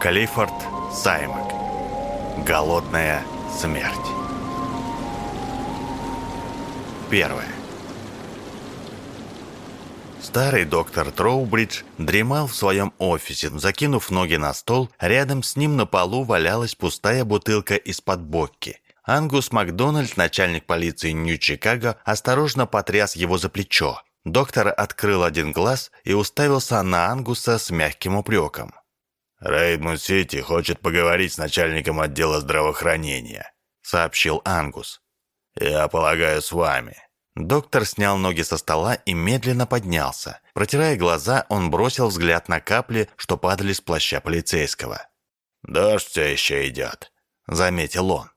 Клиффорд Саймак. Голодная смерть. Первое. Старый доктор Троубридж дремал в своем офисе, закинув ноги на стол, рядом с ним на полу валялась пустая бутылка из-под бокки. Ангус Макдональд, начальник полиции Нью-Чикаго, осторожно потряс его за плечо. Доктор открыл один глаз и уставился на Ангуса с мягким упреком. «Рейдмунд Сити хочет поговорить с начальником отдела здравоохранения», — сообщил Ангус. «Я полагаю, с вами». Доктор снял ноги со стола и медленно поднялся. Протирая глаза, он бросил взгляд на капли, что падали с плаща полицейского. «Дождь все еще идет», — заметил он.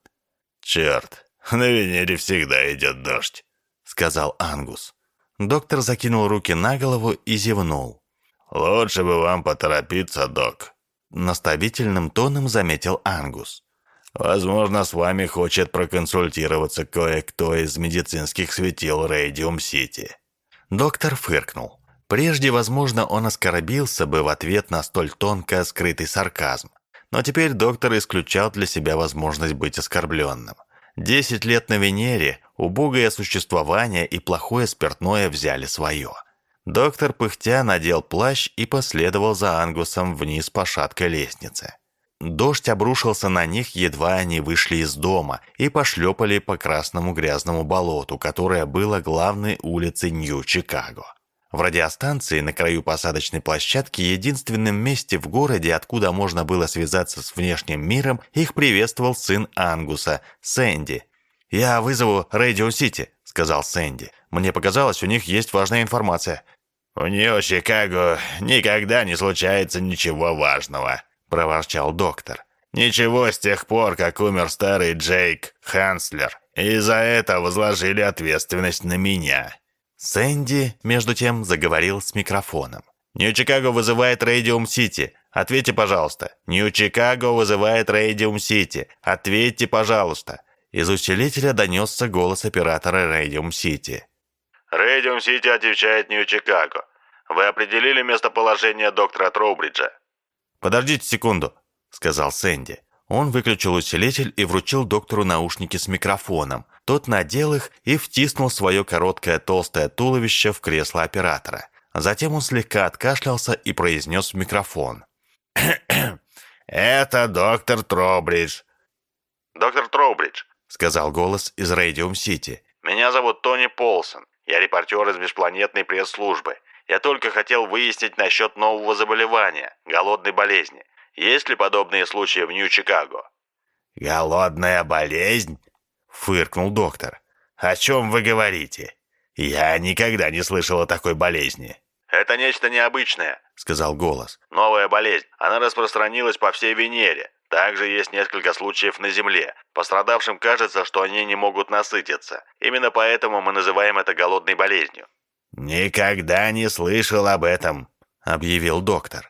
«Черт, на Венере всегда идет дождь», — сказал Ангус. Доктор закинул руки на голову и зевнул. «Лучше бы вам поторопиться, док», наставительным тоном заметил Ангус. «Возможно, с вами хочет проконсультироваться кое-кто из медицинских светил Рейдиум-Сити». Доктор фыркнул. Прежде, возможно, он оскорбился бы в ответ на столь тонко скрытый сарказм. Но теперь доктор исключал для себя возможность быть оскорбленным. Десять лет на Венере, убогое существование и плохое спиртное взяли свое – Доктор пыхтя надел плащ и последовал за Ангусом вниз по шаткой лестнице. Дождь обрушился на них, едва они вышли из дома и пошлепали по красному грязному болоту, которое было главной улицей Нью-Чикаго. В радиостанции на краю посадочной площадки, единственном месте в городе, откуда можно было связаться с внешним миром, их приветствовал сын Ангуса, Сэнди. «Я вызову Радио Сити», — сказал Сэнди. «Мне показалось, у них есть важная информация. «У нее, Чикаго, никогда не случается ничего важного», — проворчал доктор. «Ничего с тех пор, как умер старый Джейк Ханслер. И за это возложили ответственность на меня». Сэнди, между тем, заговорил с микрофоном. «Нью-Чикаго вызывает Рейдиум Сити. Ответьте, пожалуйста. Нью-Чикаго вызывает Рейдиум Сити. Ответьте, пожалуйста». Из усилителя донесся голос оператора Рейдиум Рейдиум Сити отвечает Нью-Чикаго. Вы определили местоположение доктора Троубриджа?» «Подождите секунду», — сказал Сэнди. Он выключил усилитель и вручил доктору наушники с микрофоном. Тот надел их и втиснул свое короткое толстое туловище в кресло оператора. Затем он слегка откашлялся и произнес в микрофон. «Это доктор Троубридж». «Доктор Троубридж», — сказал голос из Рейдиум Сити. «Меня зовут Тони Полсон. Я репортер из межпланетной пресс-службы. Я только хотел выяснить насчет нового заболевания – голодной болезни. Есть ли подобные случаи в Нью-Чикаго?» «Голодная болезнь?» – фыркнул доктор. «О чем вы говорите? Я никогда не слышал о такой болезни». «Это нечто необычное», — сказал голос. «Новая болезнь. Она распространилась по всей Венере. Также есть несколько случаев на Земле. Пострадавшим кажется, что они не могут насытиться. Именно поэтому мы называем это голодной болезнью». «Никогда не слышал об этом», — объявил доктор.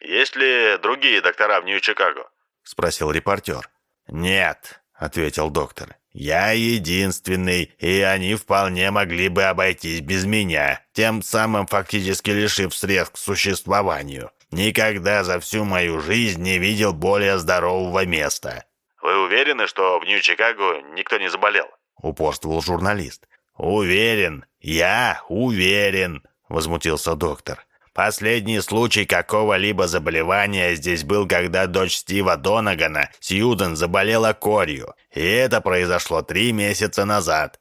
«Есть ли другие доктора в Нью-Чикаго?» — спросил репортер. «Нет», — ответил доктор. «Я единственный, и они вполне могли бы обойтись без меня, тем самым фактически лишив средств к существованию. Никогда за всю мою жизнь не видел более здорового места». «Вы уверены, что в Нью-Чикаго никто не заболел?» — упорствовал журналист. «Уверен, я уверен», — возмутился доктор. «Последний случай какого-либо заболевания здесь был, когда дочь Стива Донагана, Сьюден, заболела корью, и это произошло три месяца назад».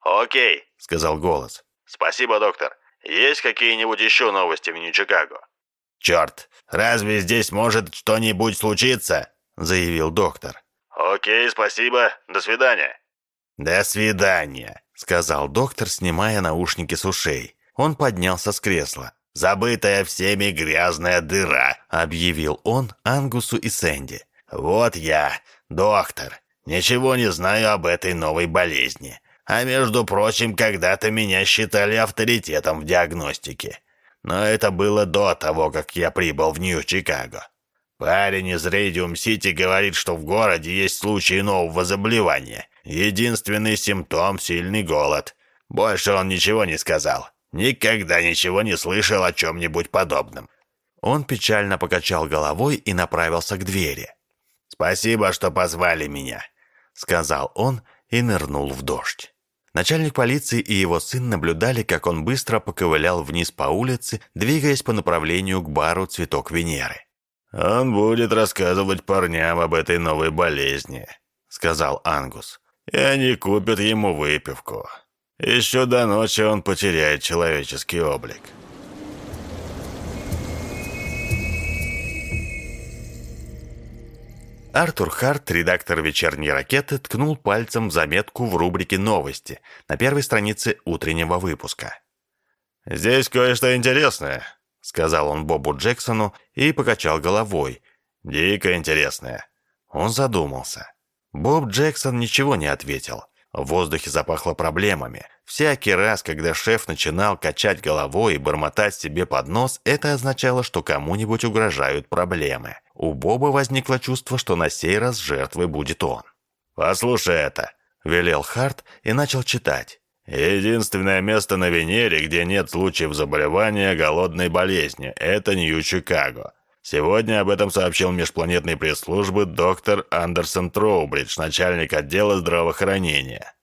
«Окей», — сказал голос. «Спасибо, доктор. Есть какие-нибудь еще новости в Нью-Чикаго?» «Черт, разве здесь может что-нибудь случиться?» — заявил доктор. «Окей, спасибо. До свидания». «До свидания», — сказал доктор, снимая наушники с ушей. Он поднялся с кресла. «Забытая всеми грязная дыра», — объявил он Ангусу и Сэнди. «Вот я, доктор. Ничего не знаю об этой новой болезни. А между прочим, когда-то меня считали авторитетом в диагностике. Но это было до того, как я прибыл в Нью-Чикаго. Парень из Рейдиум-Сити говорит, что в городе есть случаи нового заболевания. Единственный симптом – сильный голод. Больше он ничего не сказал. Никогда ничего не слышал о чем-нибудь подобном. Он печально покачал головой и направился к двери. «Спасибо, что позвали меня», — сказал он и нырнул в дождь. Начальник полиции и его сын наблюдали, как он быстро поковылял вниз по улице, двигаясь по направлению к бару «Цветок Венеры». «Он будет рассказывать парням об этой новой болезни», — сказал Ангус. «И они купят ему выпивку. Еще до ночи он потеряет человеческий облик». Артур Харт, редактор «Вечерней ракеты», ткнул пальцем в заметку в рубрике «Новости» на первой странице утреннего выпуска. «Здесь кое-что интересное», — сказал он Бобу Джексону и покачал головой. «Дико интересное». Он задумался. Боб Джексон ничего не ответил. В воздухе запахло проблемами. Всякий раз, когда шеф начинал качать головой и бормотать себе под нос, это означало, что кому-нибудь угрожают проблемы. У Боба возникло чувство, что на сей раз жертвой будет он. «Послушай это», — велел Харт и начал читать. «Единственное место на Венере, где нет случаев заболевания голодной болезни, это Нью-Чикаго. Сегодня об этом сообщил межпланетной пресс-службы доктор Андерсон Троубридж, начальник отдела здравоохранения».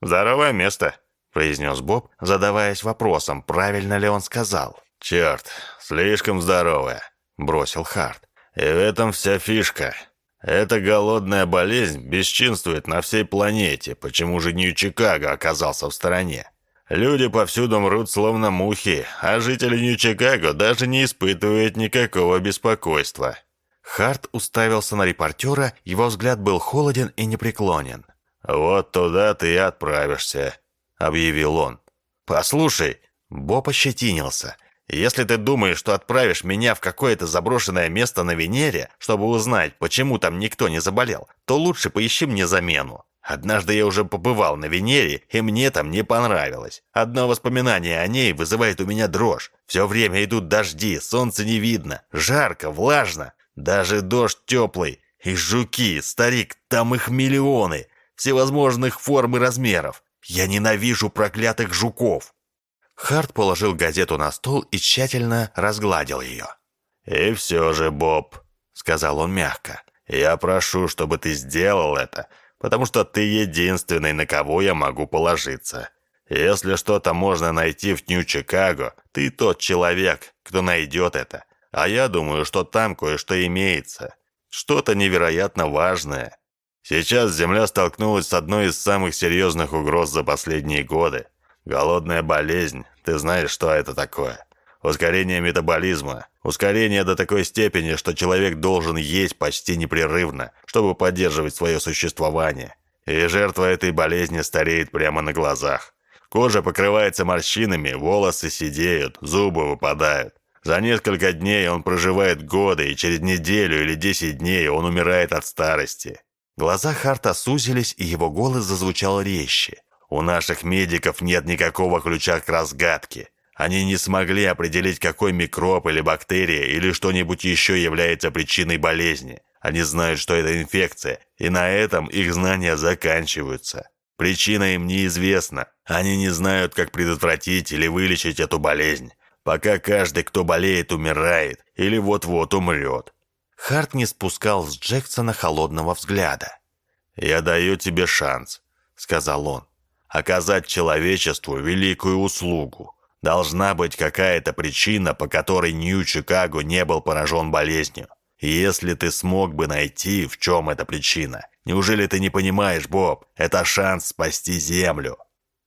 «Здоровое место», — произнес Боб, задаваясь вопросом, правильно ли он сказал. «Черт, слишком здоровое», — бросил Харт. И в этом вся фишка. Эта голодная болезнь бесчинствует на всей планете, почему же Нью-Чикаго оказался в стороне. Люди повсюду мрут словно мухи, а жители Нью-Чикаго даже не испытывают никакого беспокойства. Харт уставился на репортера, его взгляд был холоден и непреклонен. «Вот туда ты и отправишься», — объявил он. «Послушай», — Боб ощетинился, — если ты думаешь, что отправишь меня в какое-то заброшенное место на Венере, чтобы узнать, почему там никто не заболел, то лучше поищи мне замену. Однажды я уже побывал на Венере, и мне там не понравилось. Одно воспоминание о ней вызывает у меня дрожь. Все время идут дожди, солнца не видно, жарко, влажно. Даже дождь теплый. И жуки, старик, там их миллионы. Всевозможных форм и размеров. Я ненавижу проклятых жуков. Харт положил газету на стол и тщательно разгладил ее. «И все же, Боб», — сказал он мягко, — «я прошу, чтобы ты сделал это, потому что ты единственный, на кого я могу положиться. Если что-то можно найти в Нью-Чикаго, ты тот человек, кто найдет это. А я думаю, что там кое-что имеется. Что-то невероятно важное. Сейчас Земля столкнулась с одной из самых серьезных угроз за последние годы. Голодная болезнь, ты знаешь, что это такое? Ускорение метаболизма. Ускорение до такой степени, что человек должен есть почти непрерывно, чтобы поддерживать свое существование. И жертва этой болезни стареет прямо на глазах. Кожа покрывается морщинами, волосы сидеют, зубы выпадают. За несколько дней он проживает годы, и через неделю или десять дней он умирает от старости. Глаза Харта сузились, и его голос зазвучал резче. У наших медиков нет никакого ключа к разгадке. Они не смогли определить, какой микроб или бактерия или что-нибудь еще является причиной болезни. Они знают, что это инфекция, и на этом их знания заканчиваются. Причина им неизвестна. Они не знают, как предотвратить или вылечить эту болезнь. Пока каждый, кто болеет, умирает или вот-вот умрет. Харт не спускал с Джексона холодного взгляда. «Я даю тебе шанс», — сказал он оказать человечеству великую услугу. Должна быть какая-то причина, по которой Нью-Чикаго не был поражен болезнью. И если ты смог бы найти, в чем эта причина, неужели ты не понимаешь, Боб, это шанс спасти Землю?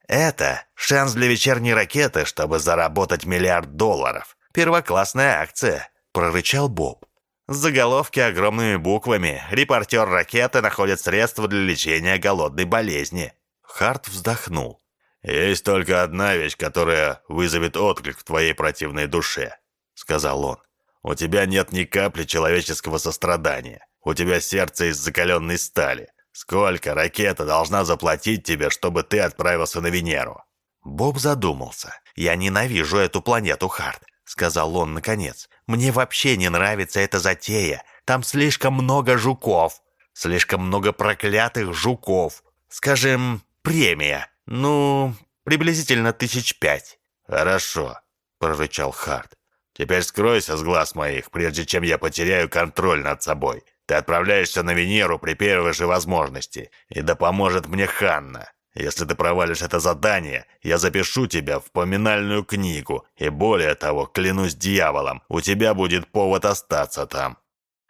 Это шанс для вечерней ракеты, чтобы заработать миллиард долларов. Первоклассная акция, прорычал Боб. Заголовки огромными буквами. Репортер ракеты находит средства для лечения голодной болезни. Харт вздохнул. «Есть только одна вещь, которая вызовет отклик в твоей противной душе», — сказал он. «У тебя нет ни капли человеческого сострадания. У тебя сердце из закаленной стали. Сколько ракета должна заплатить тебе, чтобы ты отправился на Венеру?» Боб задумался. «Я ненавижу эту планету, Харт», — сказал он наконец. «Мне вообще не нравится эта затея. Там слишком много жуков. Слишком много проклятых жуков. Скажем, премия. Ну, приблизительно тысяч пять». «Хорошо», — прорычал Харт. Теперь скройся с глаз моих, прежде чем я потеряю контроль над собой. Ты отправляешься на Венеру при первой же возможности, и да поможет мне Ханна. Если ты провалишь это задание, я запишу тебя в поминальную книгу, и более того, клянусь дьяволом, у тебя будет повод остаться там».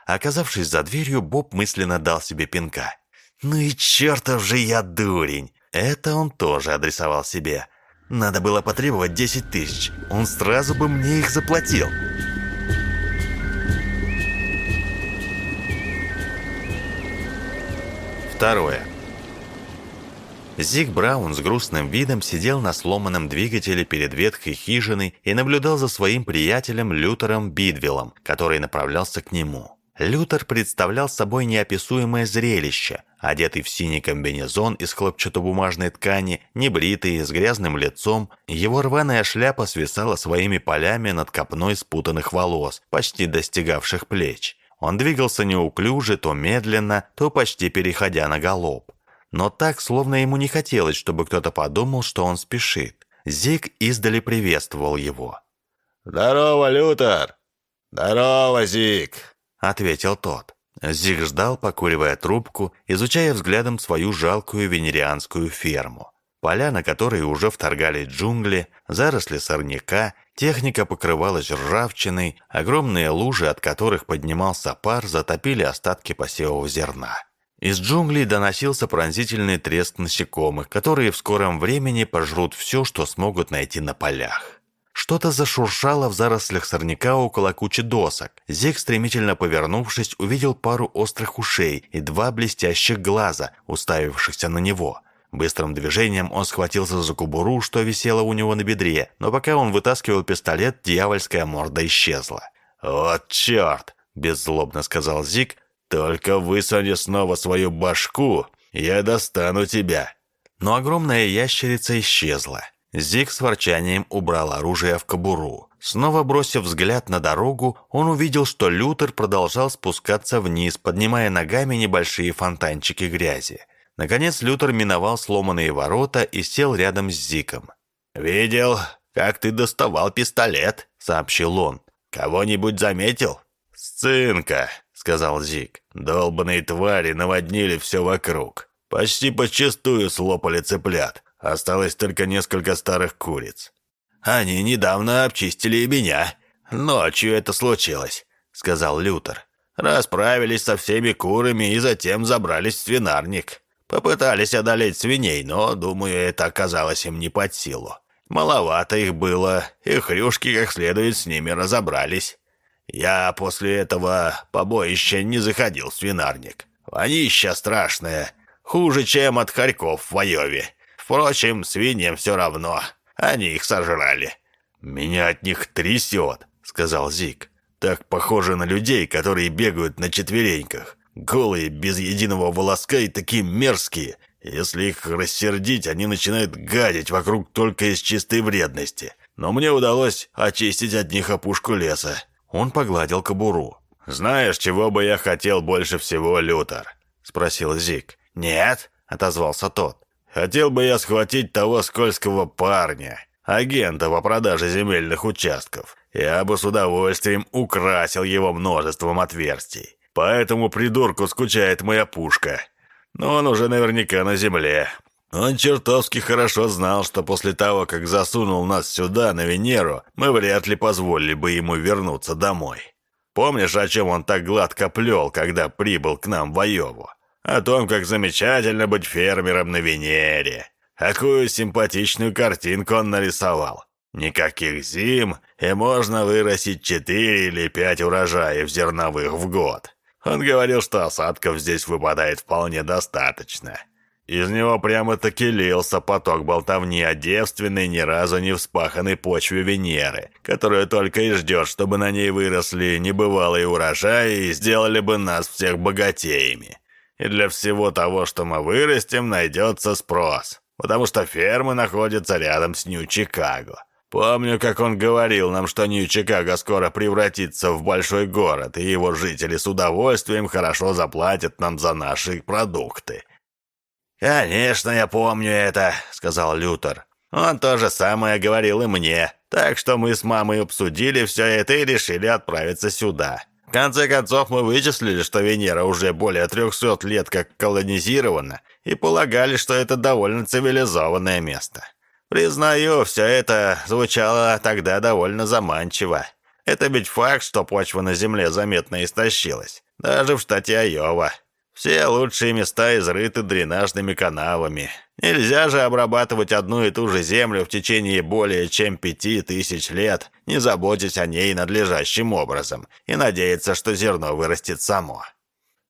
Оказавшись за дверью, Боб мысленно дал себе пинка. «Ну и чертов же я дурень!» Это он тоже адресовал себе. Надо было потребовать 10 тысяч, он сразу бы мне их заплатил. Второе. Зиг Браун с грустным видом сидел на сломанном двигателе перед ветхой хижиной и наблюдал за своим приятелем Лютером Бидвиллом, который направлялся к нему. Лютер представлял собой неописуемое зрелище, одетый в синий комбинезон из хлопчатобумажной ткани, небритый, с грязным лицом, его рваная шляпа свисала своими полями над копной спутанных волос, почти достигавших плеч. Он двигался неуклюже, то медленно, то почти переходя на галоп. Но так, словно ему не хотелось, чтобы кто-то подумал, что он спешит. Зиг издали приветствовал его. «Здорово, Лютер!» «Здорово, Зиг!» — ответил тот. Зиг ждал, покуривая трубку, изучая взглядом свою жалкую венерианскую ферму. Поля, на которые уже вторгали джунгли, заросли сорняка, техника покрывалась ржавчиной, огромные лужи, от которых поднимался пар, затопили остатки посевов зерна. Из джунглей доносился пронзительный треск насекомых, которые в скором времени пожрут все, что смогут найти на полях. Что-то зашуршало в зарослях сорняка около кучи досок. Зиг, стремительно повернувшись, увидел пару острых ушей и два блестящих глаза, уставившихся на него – Быстрым движением он схватился за кубуру, что висело у него на бедре, но пока он вытаскивал пистолет, дьявольская морда исчезла. «Вот черт!» – беззлобно сказал Зик. «Только высуни снова свою башку, я достану тебя!» Но огромная ящерица исчезла. Зик с ворчанием убрал оружие в кобуру. Снова бросив взгляд на дорогу, он увидел, что Лютер продолжал спускаться вниз, поднимая ногами небольшие фонтанчики грязи. Наконец Лютер миновал сломанные ворота и сел рядом с Зиком. «Видел, как ты доставал пистолет», — сообщил он. «Кого-нибудь заметил?» «Сцинка», — сказал Зик. «Долбаные твари наводнили все вокруг. Почти почистую слопали цыплят. Осталось только несколько старых куриц. Они недавно обчистили и меня. Ночью это случилось», — сказал Лютер. «Расправились со всеми курами и затем забрались в свинарник. Попытались одолеть свиней, но, думаю, это оказалось им не под силу. Маловато их было, и хрюшки как следует с ними разобрались. Я после этого побоища не заходил в свинарник. Вонища страшная, хуже, чем от хорьков в Айове. Впрочем, свиньям все равно, они их сожрали. «Меня от них трясет», — сказал Зик. «Так похоже на людей, которые бегают на четвереньках. Голые, без единого волоска и такие мерзкие. Если их рассердить, они начинают гадить вокруг только из чистой вредности. Но мне удалось очистить от них опушку леса. Он погладил кобуру. «Знаешь, чего бы я хотел больше всего, Лютер?» — спросил Зик. «Нет», — отозвался тот. «Хотел бы я схватить того скользкого парня, агента по продаже земельных участков. Я бы с удовольствием украсил его множеством отверстий. По этому придурку скучает моя пушка. Но он уже наверняка на земле. Он чертовски хорошо знал, что после того, как засунул нас сюда, на Венеру, мы вряд ли позволили бы ему вернуться домой. Помнишь, о чем он так гладко плел, когда прибыл к нам в Айову? О том, как замечательно быть фермером на Венере. Какую симпатичную картинку он нарисовал. Никаких зим, и можно вырастить четыре или пять урожаев зерновых в год. Он говорил, что осадков здесь выпадает вполне достаточно. Из него прямо-таки лился поток болтовни о девственной, ни разу не вспаханной почве Венеры, которую только и ждет, чтобы на ней выросли небывалые урожаи и сделали бы нас всех богатеями. И для всего того, что мы вырастем, найдется спрос, потому что фермы находятся рядом с Нью-Чикаго. Помню, как он говорил нам, что Нью-Чикаго скоро превратится в большой город, и его жители с удовольствием хорошо заплатят нам за наши продукты. «Конечно, я помню это», — сказал Лютер. «Он то же самое говорил и мне. Так что мы с мамой обсудили все это и решили отправиться сюда. В конце концов, мы вычислили, что Венера уже более 300 лет как колонизирована, и полагали, что это довольно цивилизованное место. Признаю, все это звучало тогда довольно заманчиво. Это ведь факт, что почва на Земле заметно истощилась. Даже в штате Айова. Все лучшие места изрыты дренажными канавами. Нельзя же обрабатывать одну и ту же землю в течение более чем пяти тысяч лет, не заботясь о ней надлежащим образом, и надеяться, что зерно вырастет само.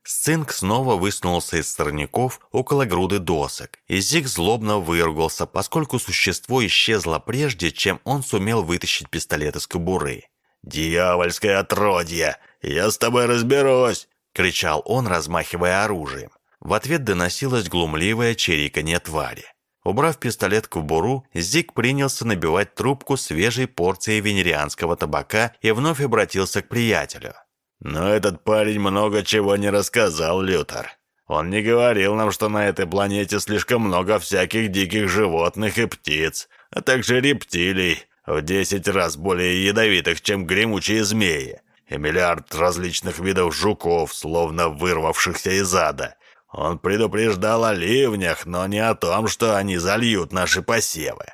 Сцинк снова высунулся из сорняков около груды досок, и Зиг злобно выругался, поскольку существо исчезло прежде, чем он сумел вытащить пистолет из кобуры. «Дьявольское отродье! Я с тобой разберусь!» — кричал он, размахивая оружием. В ответ доносилось глумливое чириканье твари. Убрав пистолет в кобуру, Зиг принялся набивать трубку свежей порцией венерианского табака и вновь обратился к приятелю. «Но этот парень много чего не рассказал, Лютер. Он не говорил нам, что на этой планете слишком много всяких диких животных и птиц, а также рептилий, в десять раз более ядовитых, чем гремучие змеи, и миллиард различных видов жуков, словно вырвавшихся из ада. Он предупреждал о ливнях, но не о том, что они зальют наши посевы.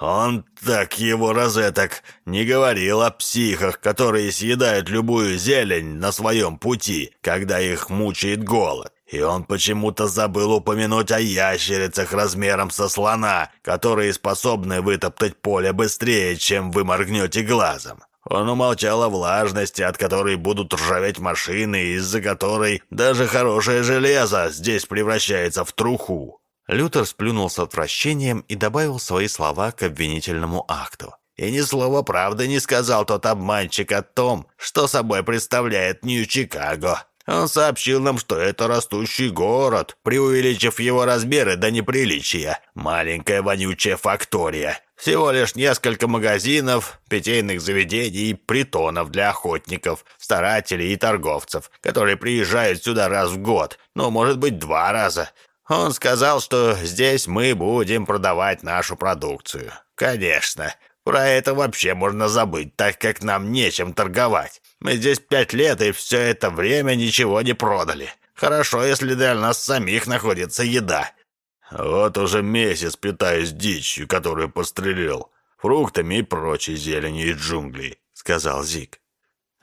Он так его розеток не говорил о психах, которые съедают любую зелень на своем пути, когда их мучает голод. И он почему-то забыл упомянуть о ящерицах размером со слона, которые способны вытоптать поле быстрее, чем вы моргнете глазом. Он умолчал о влажности, от которой будут ржаветь машины, из-за которой даже хорошее железо здесь превращается в труху. Лютер сплюнул с отвращением и добавил свои слова к обвинительному акту. И ни слова правды не сказал тот обманщик о том, что собой представляет Нью-Чикаго. Он сообщил нам, что это растущий город, преувеличив его размеры до неприличия. Маленькая вонючая фактория. Всего лишь несколько магазинов, питейных заведений и притонов для охотников, старателей и торговцев, которые приезжают сюда раз в год, ну, может быть, два раза. Он сказал, что здесь мы будем продавать нашу продукцию. Конечно, про это вообще можно забыть, так как нам нечем торговать. Мы здесь пять лет, и все это время ничего не продали. Хорошо, если для нас самих находится еда. Вот уже месяц питаюсь дичью, которую пострелил, фруктами и прочей зеленью из джунглей», — сказал Зик.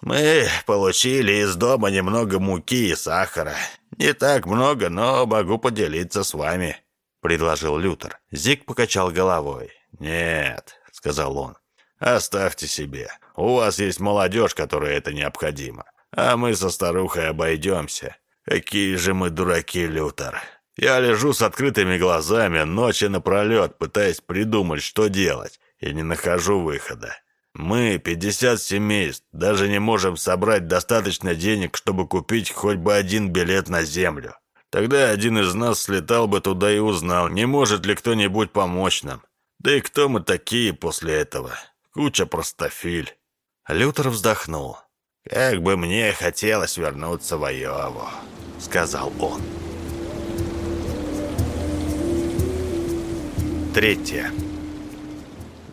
«Мы получили из дома немного муки и сахара. Не так много, но могу поделиться с вами», — предложил Лютер. Зик покачал головой. «Нет», — сказал он, — «оставьте себе. У вас есть молодежь, которой это необходимо. А мы со старухой обойдемся. Какие же мы дураки, Лютер. Я лежу с открытыми глазами ночи напролет, пытаясь придумать, что делать, и не нахожу выхода. Мы, 50 семейств, даже не можем собрать достаточно денег, чтобы купить хоть бы один билет на Землю. Тогда один из нас слетал бы туда и узнал, не может ли кто-нибудь помочь нам. Да и кто мы такие после этого? Куча простофиль. Лютер вздохнул. «Как бы мне хотелось вернуться в Айову», — сказал он. Третье.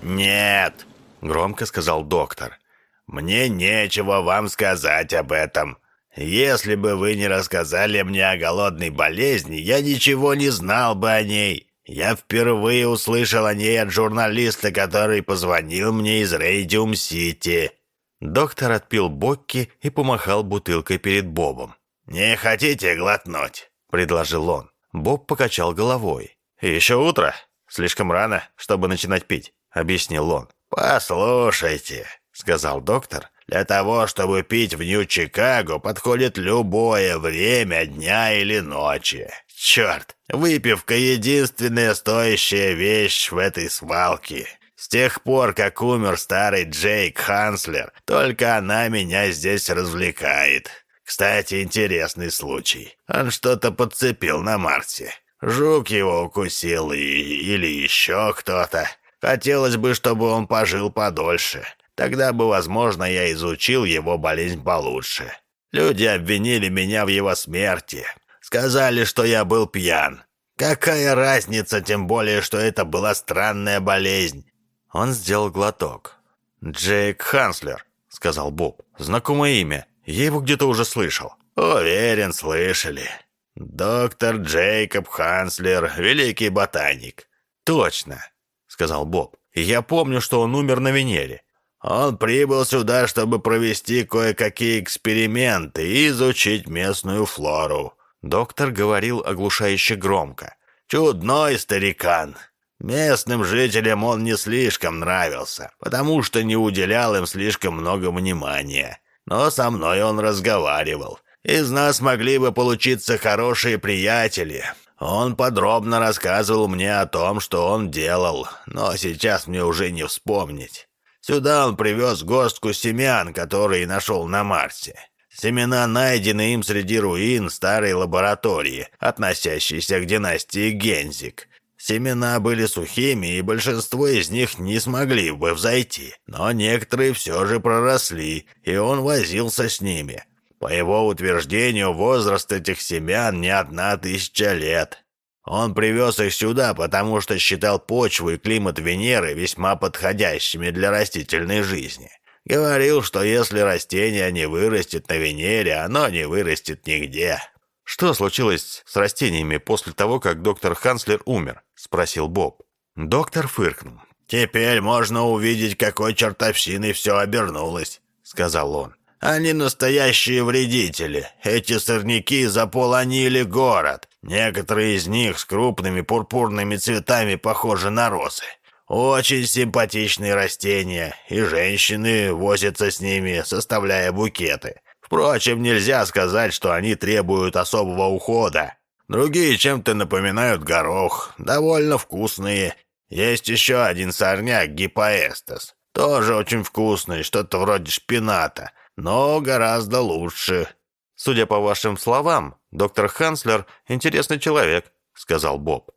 «Нет», — громко сказал доктор. «Мне нечего вам сказать об этом. Если бы вы не рассказали мне о голодной болезни, я ничего не знал бы о ней. Я впервые услышал о ней от журналиста, который позвонил мне из Рейдиум-Сити. Доктор отпил Бокки и помахал бутылкой перед Бобом. «Не хотите глотнуть?» – предложил он. Боб покачал головой. «Еще утро. Слишком рано, чтобы начинать пить», – объяснил он. «Послушайте», – сказал доктор, «для того, чтобы пить в Нью-Чикаго, подходит любое время дня или ночи. Черт, выпивка – единственная стоящая вещь в этой свалке. С тех пор, как умер старый Джейк Ханслер, только она меня здесь развлекает. Кстати, интересный случай. Он что-то подцепил на Марсе. Жук его укусил и... или еще кто-то. Хотелось бы, чтобы он пожил подольше. Тогда бы, возможно, я изучил его болезнь получше. Люди обвинили меня в его смерти. Сказали, что я был пьян. Какая разница, тем более, что это была странная болезнь. Он сделал глоток. «Джейк Ханслер», — сказал Боб. «Знакомое имя. Я его где-то уже слышал». «Уверен, слышали. Доктор Джейкоб Ханслер, великий ботаник». «Точно», — сказал Боб. «Я помню, что он умер на Венере. Он прибыл сюда, чтобы провести кое-какие эксперименты и изучить местную флору». Доктор говорил оглушающе громко. «Чудной старикан. Местным жителям он не слишком нравился, потому что не уделял им слишком много внимания. Но со мной он разговаривал. Из нас могли бы получиться хорошие приятели. Он подробно рассказывал мне о том, что он делал, но сейчас мне уже не вспомнить. Сюда он привез горстку семян, которые нашел на Марсе. Семена найдены им среди руин старой лаборатории, относящейся к династии Гензик. Семена были сухими, и большинство из них не смогли бы взойти, но некоторые все же проросли, и он возился с ними. По его утверждению, возраст этих семян не одна тысяча лет. Он привез их сюда, потому что считал почву и климат Венеры весьма подходящими для растительной жизни. Говорил, что если растение не вырастет на Венере, оно не вырастет нигде. «Что случилось с растениями после того, как доктор Ханслер умер?» – спросил Боб. Доктор фыркнул. «Теперь можно увидеть, какой чертовщиной все обернулось», – сказал он. «Они настоящие вредители. Эти сорняки заполонили город. Некоторые из них с крупными пурпурными цветами похожи на розы. Очень симпатичные растения, и женщины возятся с ними, составляя букеты. Впрочем, нельзя сказать, что они требуют особого ухода. Другие чем-то напоминают горох, довольно вкусные. Есть еще один сорняк гипоэстас, тоже очень вкусный, что-то вроде шпината, но гораздо лучше. Судя по вашим словам, доктор Ханслер интересный человек, сказал Боб.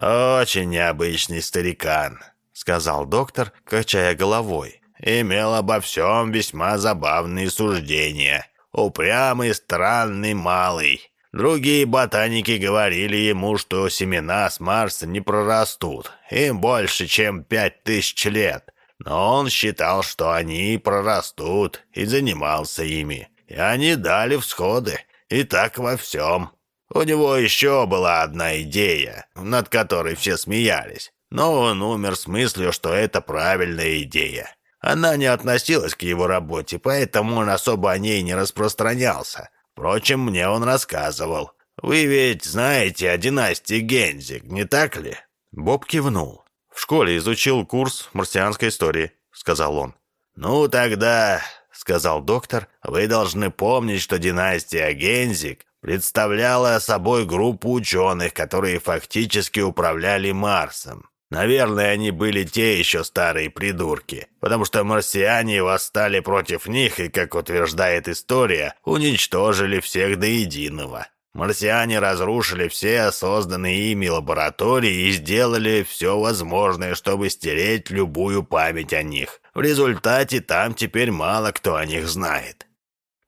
Очень необычный старикан, сказал доктор, качая головой имел обо всем весьма забавные суждения. Упрямый, странный, малый. Другие ботаники говорили ему, что семена с Марса не прорастут. Им больше, чем пять тысяч лет. Но он считал, что они прорастут, и занимался ими. И они дали всходы. И так во всем. У него еще была одна идея, над которой все смеялись. Но он умер с мыслью, что это правильная идея. Она не относилась к его работе, поэтому он особо о ней не распространялся. Впрочем, мне он рассказывал. Вы ведь знаете о династии Гензик, не так ли?» Боб кивнул. «В школе изучил курс марсианской истории», — сказал он. «Ну тогда», — сказал доктор, — «вы должны помнить, что династия Гензик представляла собой группу ученых, которые фактически управляли Марсом. Наверное, они были те еще старые придурки, потому что марсиане восстали против них и, как утверждает история, уничтожили всех до единого. Марсиане разрушили все созданные ими лаборатории и сделали все возможное, чтобы стереть любую память о них. В результате там теперь мало кто о них знает.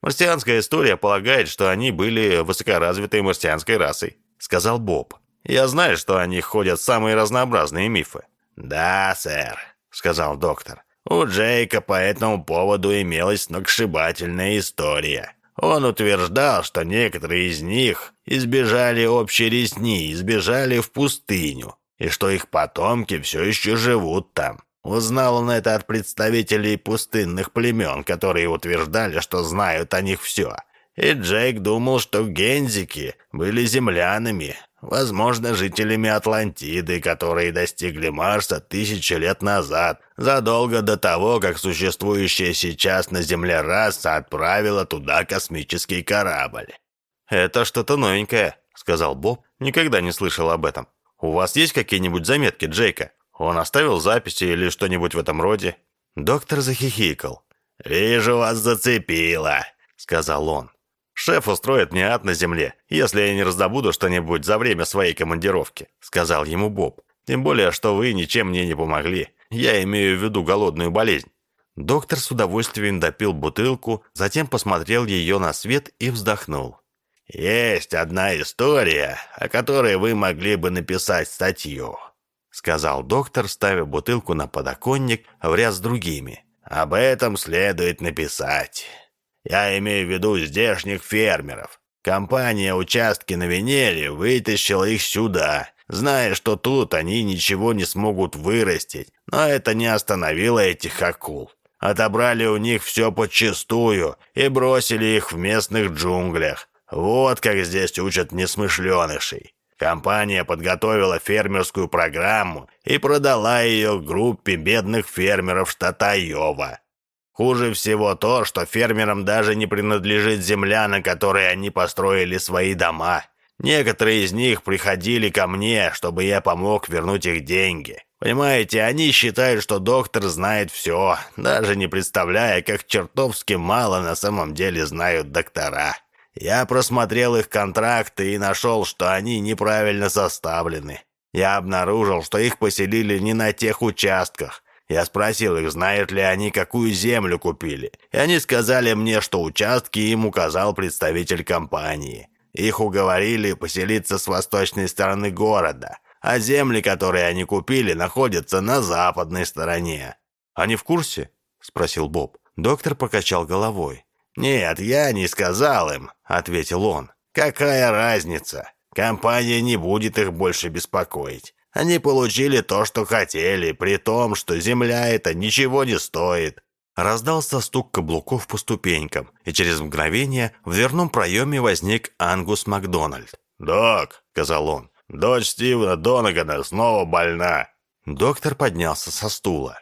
«Марсианская история полагает, что они были высокоразвитой марсианской расой», — сказал Боб. Я знаю, что о них ходят самые разнообразные мифы». «Да, сэр», — сказал доктор. «У Джейка по этому поводу имелась сногсшибательная история. Он утверждал, что некоторые из них избежали общей резни, избежали в пустыню, и что их потомки все еще живут там. Узнал он это от представителей пустынных племен, которые утверждали, что знают о них все. И Джейк думал, что гензики были землянами, Возможно, жителями Атлантиды, которые достигли Марса тысячи лет назад, задолго до того, как существующая сейчас на Земле раса отправила туда космический корабль. «Это что-то новенькое», — сказал Боб. «Никогда не слышал об этом. У вас есть какие-нибудь заметки Джейка? Он оставил записи или что-нибудь в этом роде?» Доктор захихикал. «Вижу, вас зацепило», — сказал он. «Шеф устроит мне ад на земле, если я не раздобуду что-нибудь за время своей командировки», — сказал ему Боб. «Тем более, что вы ничем мне не помогли. Я имею в виду голодную болезнь». Доктор с удовольствием допил бутылку, затем посмотрел ее на свет и вздохнул. «Есть одна история, о которой вы могли бы написать статью», — сказал доктор, ставя бутылку на подоконник в ряд с другими. Об этом следует написать. Я имею в виду здешних фермеров. Компания «Участки на Венере» вытащила их сюда, зная, что тут они ничего не смогут вырастить, но это не остановило этих акул. Отобрали у них все подчистую и бросили их в местных джунглях. Вот как здесь учат несмышленышей. Компания подготовила фермерскую программу и продала ее группе бедных фермеров штата Айова. Хуже всего то, что фермерам даже не принадлежит земля, на которой они построили свои дома. Некоторые из них приходили ко мне, чтобы я помог вернуть их деньги. Понимаете, они считают, что доктор знает все, даже не представляя, как чертовски мало на самом деле знают доктора. Я просмотрел их контракты и нашел, что они неправильно составлены. Я обнаружил, что их поселили не на тех участках. Я спросил их, знают ли они, какую землю купили. И они сказали мне, что участки им указал представитель компании. Их уговорили поселиться с восточной стороны города, а земли, которые они купили, находятся на западной стороне. «Они в курсе?» – спросил Боб. Доктор покачал головой. «Нет, я не сказал им», — ответил он. «Какая разница? Компания не будет их больше беспокоить. Они получили то, что хотели, при том, что земля эта ничего не стоит». Раздался стук каблуков по ступенькам, и через мгновение в дверном проеме возник Ангус Макдональд. «Док», — сказал он, — «дочь Стивена Донагана снова больна». Доктор поднялся со стула.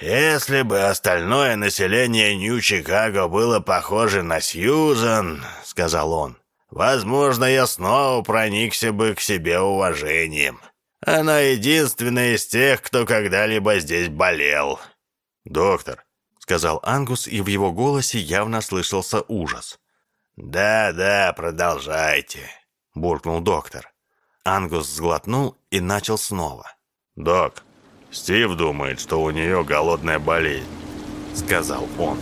«Если бы остальное население Нью-Чикаго было похоже на Сьюзан», — сказал он, — «возможно, я снова проникся бы к себе уважением. Она единственная из тех, кто когда-либо здесь болел». «Доктор», — сказал Ангус, и в его голосе явно слышался ужас. «Да-да, продолжайте», — буркнул доктор. Ангус сглотнул и начал снова. «Док, Стив думает, что у нее голодная болезнь», — сказал он.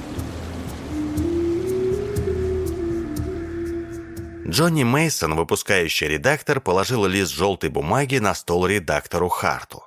Джонни Мейсон, выпускающий редактор, положил лист желтой бумаги на стол редактору Харту.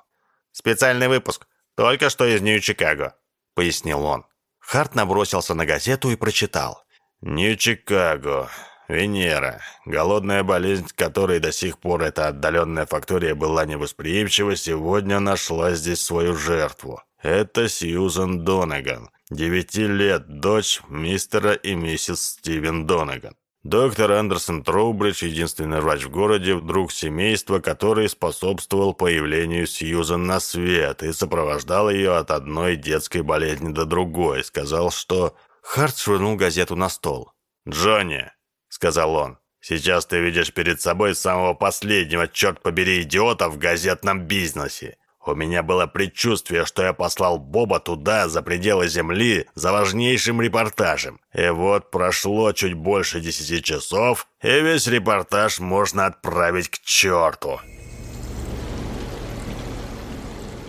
«Специальный выпуск. Только что из Нью-Чикаго», — пояснил он. Харт набросился на газету и прочитал. «Нью-Чикаго. Венера, голодная болезнь, которой до сих пор эта отдаленная фактория была невосприимчива, сегодня нашла здесь свою жертву. Это Сьюзан Донаган, девяти лет, дочь мистера и миссис Стивен Донаган. Доктор Андерсон Троубридж, единственный врач в городе, друг семейства, который способствовал появлению Сьюзан на свет и сопровождал ее от одной детской болезни до другой, сказал, что... Харт швырнул газету на стол. «Джонни, сказал он. «Сейчас ты видишь перед собой самого последнего, черт побери, идиота в газетном бизнесе. У меня было предчувствие, что я послал Боба туда, за пределы Земли, за важнейшим репортажем. И вот прошло чуть больше десяти часов, и весь репортаж можно отправить к черту».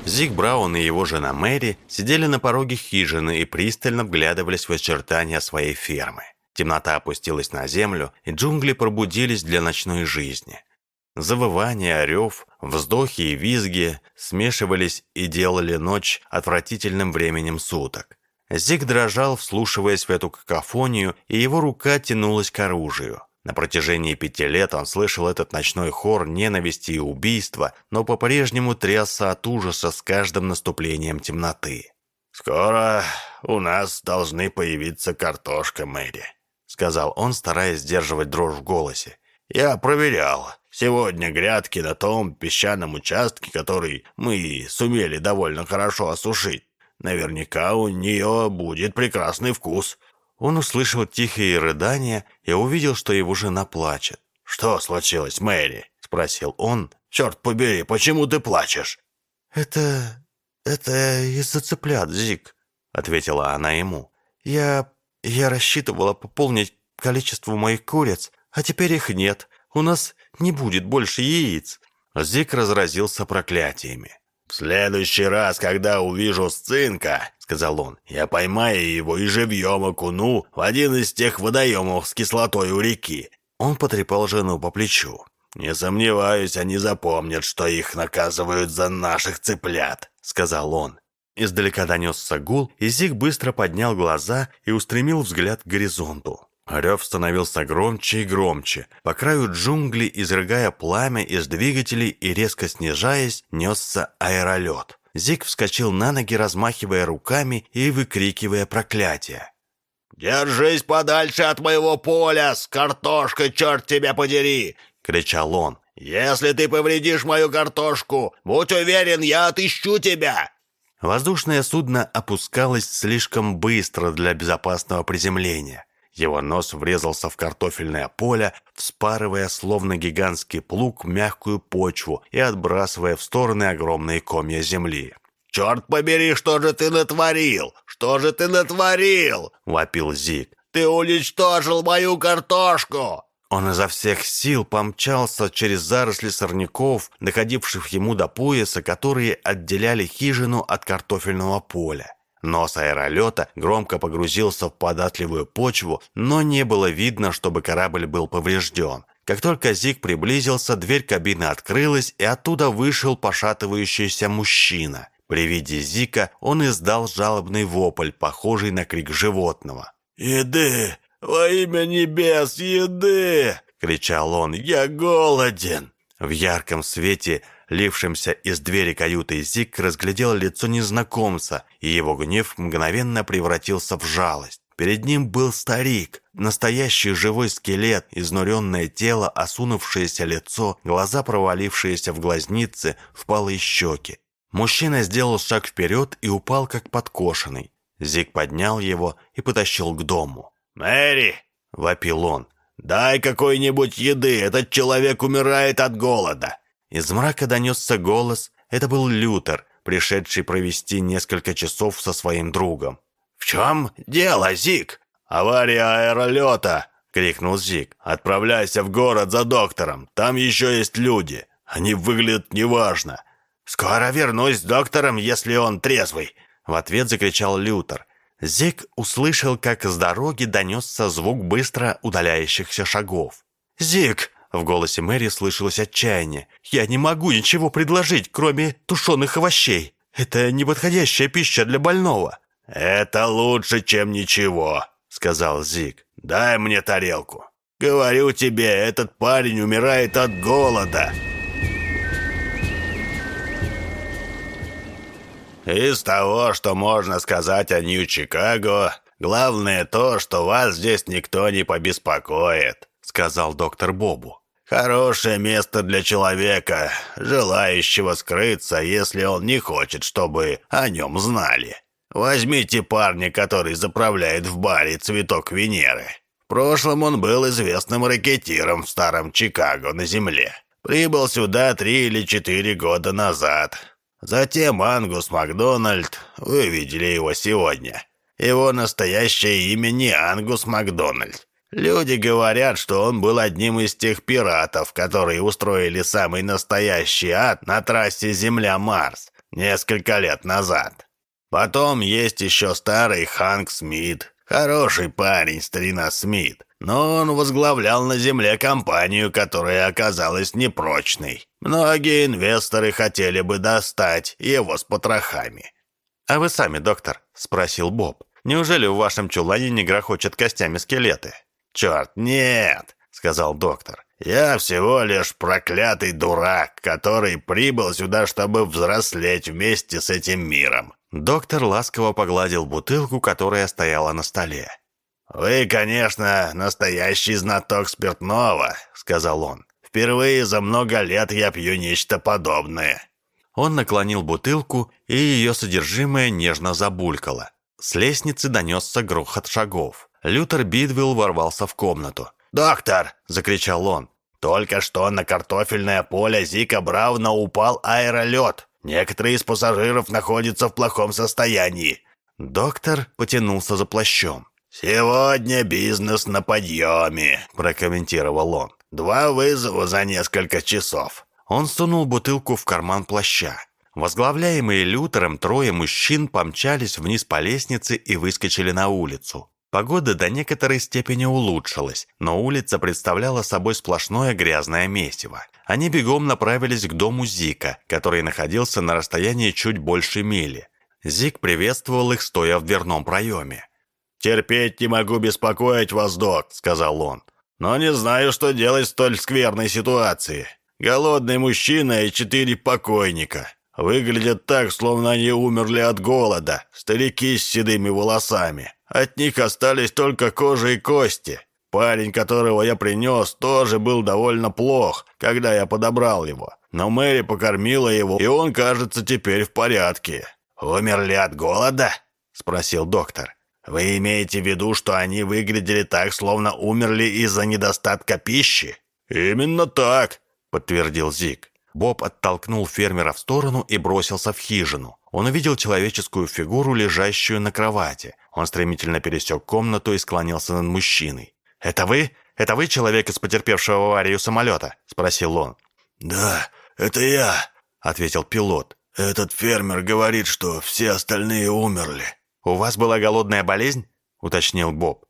Зиг Браун и его жена Мэри сидели на пороге хижины и пристально вглядывались в очертания своей фермы. Темнота опустилась на землю, и джунгли пробудились для ночной жизни. Завывания, рев, вздохи и визги смешивались и делали ночь отвратительным временем суток. Зиг дрожал, вслушиваясь в эту какофонию, и его рука тянулась к оружию. На протяжении пяти лет он слышал этот ночной хор ненависти и убийства, но по-прежнему трясся от ужаса с каждым наступлением темноты. «Скоро у нас должны появиться картошка, Мэри», сказал он, стараясь сдерживать дрожь в голосе. «Я проверял. Сегодня грядки на том песчаном участке, который мы сумели довольно хорошо осушить. Наверняка у нее будет прекрасный вкус». Он услышал тихие рыдания и увидел, что его жена плачет. «Что случилось, Мэри?» – спросил он. «Черт побери, почему ты плачешь?» «Это... это из-за цыплят, Зик», – ответила она ему. «Я я рассчитывала пополнить количество моих куриц, а теперь их нет. У нас не будет больше яиц». Зик разразился проклятиями. «В следующий раз, когда увижу сцинка, — сказал он, — я поймаю его и живьем окуну в один из тех водоемов с кислотой у реки». Он потрепал жену по плечу. «Не сомневаюсь, они запомнят, что их наказывают за наших цыплят», — сказал он. Издалека донесся гул, и Зиг быстро поднял глаза и устремил взгляд к горизонту. Рев становился громче и громче. По краю джунглей, изрыгая пламя из двигателей и резко снижаясь, несся аэролет. Зиг вскочил на ноги, размахивая руками и выкрикивая проклятие. «Держись подальше от моего поля, с картошкой, черт тебя подери!» — кричал он. «Если ты повредишь мою картошку, будь уверен, я отыщу тебя!» Воздушное судно опускалось слишком быстро для безопасного приземления. Его нос врезался в картофельное поле, вспарывая словно гигантский плуг мягкую почву и отбрасывая в стороны огромные комья земли. «Черт побери, что же ты натворил? Что же ты натворил?» — вопил Зик. «Ты уничтожил мою картошку!» Он изо всех сил помчался через заросли сорняков, доходивших ему до пояса, которые отделяли хижину от картофельного поля. Нос аэролета громко погрузился в податливую почву, но не было видно, чтобы корабль был поврежден. Как только Зиг приблизился, дверь кабины открылась, и оттуда вышел пошатывающийся мужчина. При виде Зика он издал жалобный вопль, похожий на крик животного. «Еды! Во имя небес, еды!» — кричал он. «Я голоден!» В ярком свете лившимся из двери каюты Зик разглядел лицо незнакомца, и его гнев мгновенно превратился в жалость. Перед ним был старик, настоящий живой скелет, изнуренное тело, осунувшееся лицо, глаза провалившиеся в глазницы, впалые щеки. Мужчина сделал шаг вперед и упал как подкошенный. Зик поднял его и потащил к дому. «Мэри!» — вопил он. «Дай какой-нибудь еды, этот человек умирает от голода!» Из мрака донесся голос. Это был Лютер, пришедший провести несколько часов со своим другом. «В чем дело, Зик?» «Авария аэролета!» — крикнул Зик. «Отправляйся в город за доктором. Там еще есть люди. Они выглядят неважно. Скоро вернусь с доктором, если он трезвый!» В ответ закричал Лютер. Зик услышал, как с дороги донесся звук быстро удаляющихся шагов. «Зик!» В голосе Мэри слышалось отчаяние. «Я не могу ничего предложить, кроме тушеных овощей. Это неподходящая пища для больного». «Это лучше, чем ничего», — сказал Зик. «Дай мне тарелку. Говорю тебе, этот парень умирает от голода». Из того, что можно сказать о Нью-Чикаго, главное то, что вас здесь никто не побеспокоит», — сказал доктор Бобу. Хорошее место для человека, желающего скрыться, если он не хочет, чтобы о нем знали. Возьмите парня, который заправляет в баре «Цветок Венеры». В прошлом он был известным ракетиром в старом Чикаго на земле. Прибыл сюда три или четыре года назад. Затем Ангус Макдональд, вы видели его сегодня. Его настоящее имя не Ангус Макдональд. Люди говорят, что он был одним из тех пиратов, которые устроили самый настоящий ад на трассе Земля-Марс несколько лет назад. Потом есть еще старый Ханк Смит. Хороший парень, старина Смит. Но он возглавлял на Земле компанию, которая оказалась непрочной. Многие инвесторы хотели бы достать его с потрохами. «А вы сами, доктор?» – спросил Боб. «Неужели в вашем чулане не грохочет костями скелеты?» «Черт, нет!» — сказал доктор. «Я всего лишь проклятый дурак, который прибыл сюда, чтобы взрослеть вместе с этим миром». Доктор ласково погладил бутылку, которая стояла на столе. «Вы, конечно, настоящий знаток спиртного», — сказал он. «Впервые за много лет я пью нечто подобное». Он наклонил бутылку, и ее содержимое нежно забулькало. С лестницы донесся грохот шагов. Лютер Бидвилл ворвался в комнату. «Доктор!» – закричал он. «Только что на картофельное поле Зика Брауна упал аэролет. Некоторые из пассажиров находятся в плохом состоянии». Доктор потянулся за плащом. «Сегодня бизнес на подъеме», – прокомментировал он. «Два вызова за несколько часов». Он сунул бутылку в карман плаща. Возглавляемые Лютером трое мужчин помчались вниз по лестнице и выскочили на улицу. Погода до некоторой степени улучшилась, но улица представляла собой сплошное грязное месиво. Они бегом направились к дому Зика, который находился на расстоянии чуть больше мили. Зик приветствовал их, стоя в дверном проеме. «Терпеть не могу беспокоить вас, док», — сказал он. «Но не знаю, что делать в столь скверной ситуации. Голодный мужчина и четыре покойника. Выглядят так, словно они умерли от голода. Старики с седыми волосами. От них остались только кожа и кости. Парень, которого я принес, тоже был довольно плох, когда я подобрал его. Но Мэри покормила его, и он, кажется, теперь в порядке». «Умерли от голода?» — спросил доктор. «Вы имеете в виду, что они выглядели так, словно умерли из-за недостатка пищи?» «Именно так», — подтвердил Зик. Боб оттолкнул фермера в сторону и бросился в хижину. Он увидел человеческую фигуру, лежащую на кровати. Он стремительно пересек комнату и склонился над мужчиной. «Это вы? Это вы человек из потерпевшего аварию самолета?» – спросил он. «Да, это я», – ответил пилот. «Этот фермер говорит, что все остальные умерли». «У вас была голодная болезнь?» – уточнил Боб.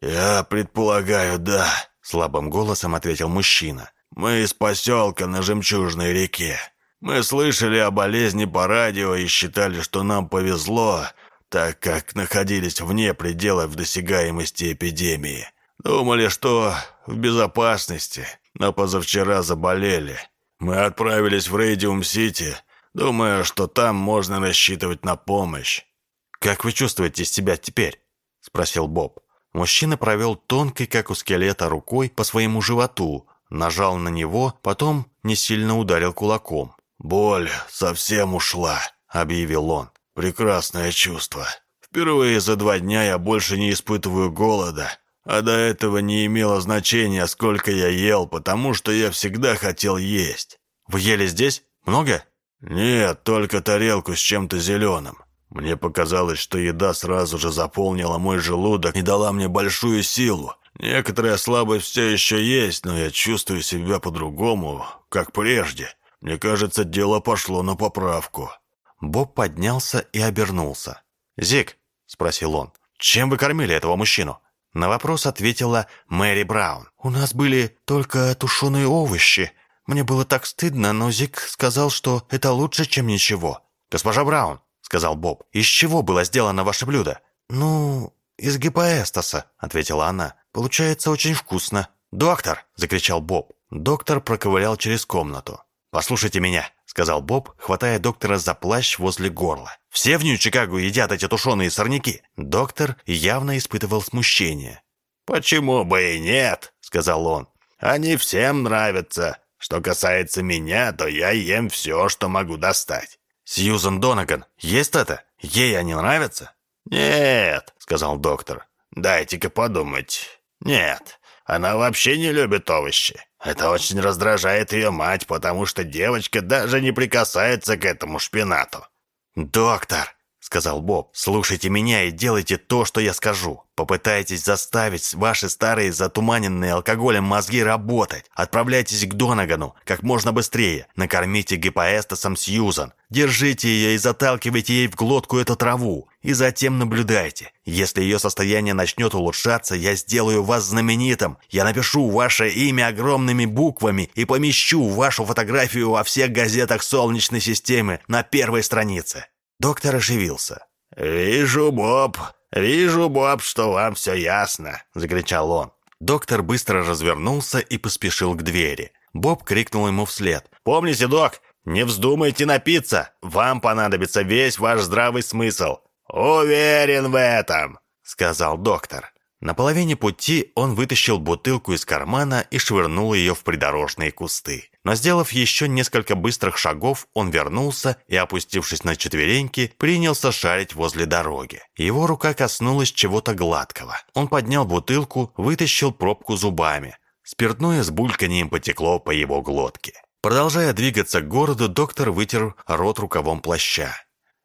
«Я предполагаю, да», – слабым голосом ответил мужчина. Мы из поселка на Жемчужной реке. Мы слышали о болезни по радио и считали, что нам повезло, так как находились вне пределов досягаемости эпидемии. Думали, что в безопасности, но позавчера заболели. Мы отправились в Рейдиум-Сити, думая, что там можно рассчитывать на помощь. «Как вы чувствуете себя теперь?» – спросил Боб. Мужчина провел тонкой, как у скелета, рукой по своему животу, Нажал на него, потом не сильно ударил кулаком. «Боль совсем ушла», — объявил он. «Прекрасное чувство. Впервые за два дня я больше не испытываю голода, а до этого не имело значения, сколько я ел, потому что я всегда хотел есть». «Вы ели здесь? Много?» «Нет, только тарелку с чем-то зеленым. Мне показалось, что еда сразу же заполнила мой желудок и дала мне большую силу. Некоторая слабость все еще есть, но я чувствую себя по-другому, как прежде. Мне кажется, дело пошло на поправку». Боб поднялся и обернулся. «Зик», — спросил он, — «чем вы кормили этого мужчину?» На вопрос ответила Мэри Браун. «У нас были только тушеные овощи. Мне было так стыдно, но Зик сказал, что это лучше, чем ничего». «Госпожа Браун», — сказал Боб, — «из чего было сделано ваше блюдо?» «Ну, из гипоэстаса», — ответила она. Получается очень вкусно». «Доктор!» – закричал Боб. Доктор проковырял через комнату. «Послушайте меня», – сказал Боб, хватая доктора за плащ возле горла. «Все в Нью-Чикаго едят эти тушеные сорняки». Доктор явно испытывал смущение. «Почему бы и нет?» – сказал он. «Они всем нравятся. Что касается меня, то я ем все, что могу достать». «Сьюзан Донаган, есть это? Ей они нравятся?» «Нет», — сказал доктор. «Дайте-ка подумать. Нет, она вообще не любит овощи. Это очень раздражает ее мать, потому что девочка даже не прикасается к этому шпинату. «Доктор!» — сказал Боб. «Слушайте меня и делайте то, что я скажу. Попытайтесь заставить ваши старые затуманенные алкоголем мозги работать. Отправляйтесь к Донагану как можно быстрее. Накормите гипоэстасом Сьюзан. Держите ее и заталкивайте ей в глотку эту траву. И затем наблюдайте. Если ее состояние начнет улучшаться, я сделаю вас знаменитым. Я напишу ваше имя огромными буквами и помещу вашу фотографию во всех газетах Солнечной системы на первой странице». Доктор оживился. «Вижу, Боб, вижу, Боб, что вам все ясно», — закричал он. Доктор быстро развернулся и поспешил к двери. Боб крикнул ему вслед. «Помните, док, не вздумайте напиться. Вам понадобится весь ваш здравый смысл. Уверен в этом», — сказал доктор. На половине пути он вытащил бутылку из кармана и швырнул ее в придорожные кусты. Но сделав еще несколько быстрых шагов, он вернулся и, опустившись на четвереньки, принялся шарить возле дороги. Его рука коснулась чего-то гладкого. Он поднял бутылку, вытащил пробку зубами. Спиртное с бульканьем потекло по его глотке. Продолжая двигаться к городу, доктор вытер рот рукавом плаща.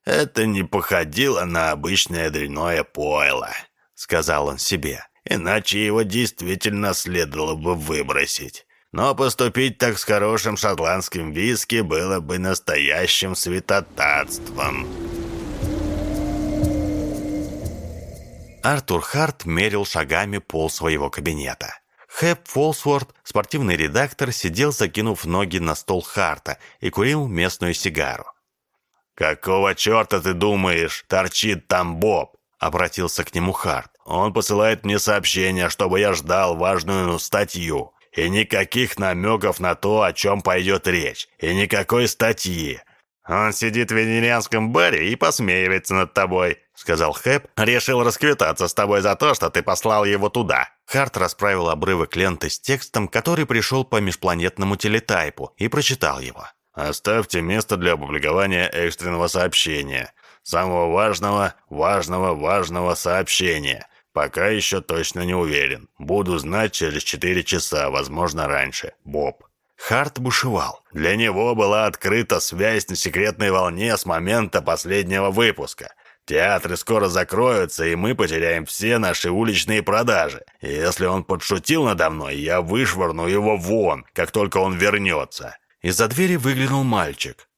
«Это не походило на обычное дряное пойло», сказал он себе. «Иначе его действительно следовало бы выбросить. Но поступить так с хорошим шотландским виски было бы настоящим святотатством». Артур Харт мерил шагами пол своего кабинета. Хэп Фолсворд, спортивный редактор, сидел, закинув ноги на стол Харта и курил местную сигару. «Какого черта ты думаешь, торчит там Боб?» — обратился к нему Харт. «Он посылает мне сообщение, чтобы я ждал важную статью. И никаких намеков на то, о чем пойдет речь. И никакой статьи. Он сидит в венерианском баре и посмеивается над тобой», — сказал Хэп. «Решил расквитаться с тобой за то, что ты послал его туда». Харт расправил обрывок ленты с текстом, который пришел по межпланетному телетайпу, и прочитал его. «Оставьте место для опубликования экстренного сообщения. Самого важного, важного, важного сообщения. Пока еще точно не уверен. Буду знать через четыре часа, возможно, раньше. Боб». Харт бушевал. Для него была открыта связь на секретной волне с момента последнего выпуска. Театры скоро закроются, и мы потеряем все наши уличные продажи. Если он подшутил надо мной, я вышвырну его вон, как только он вернется». Из-за двери выглянул мальчик.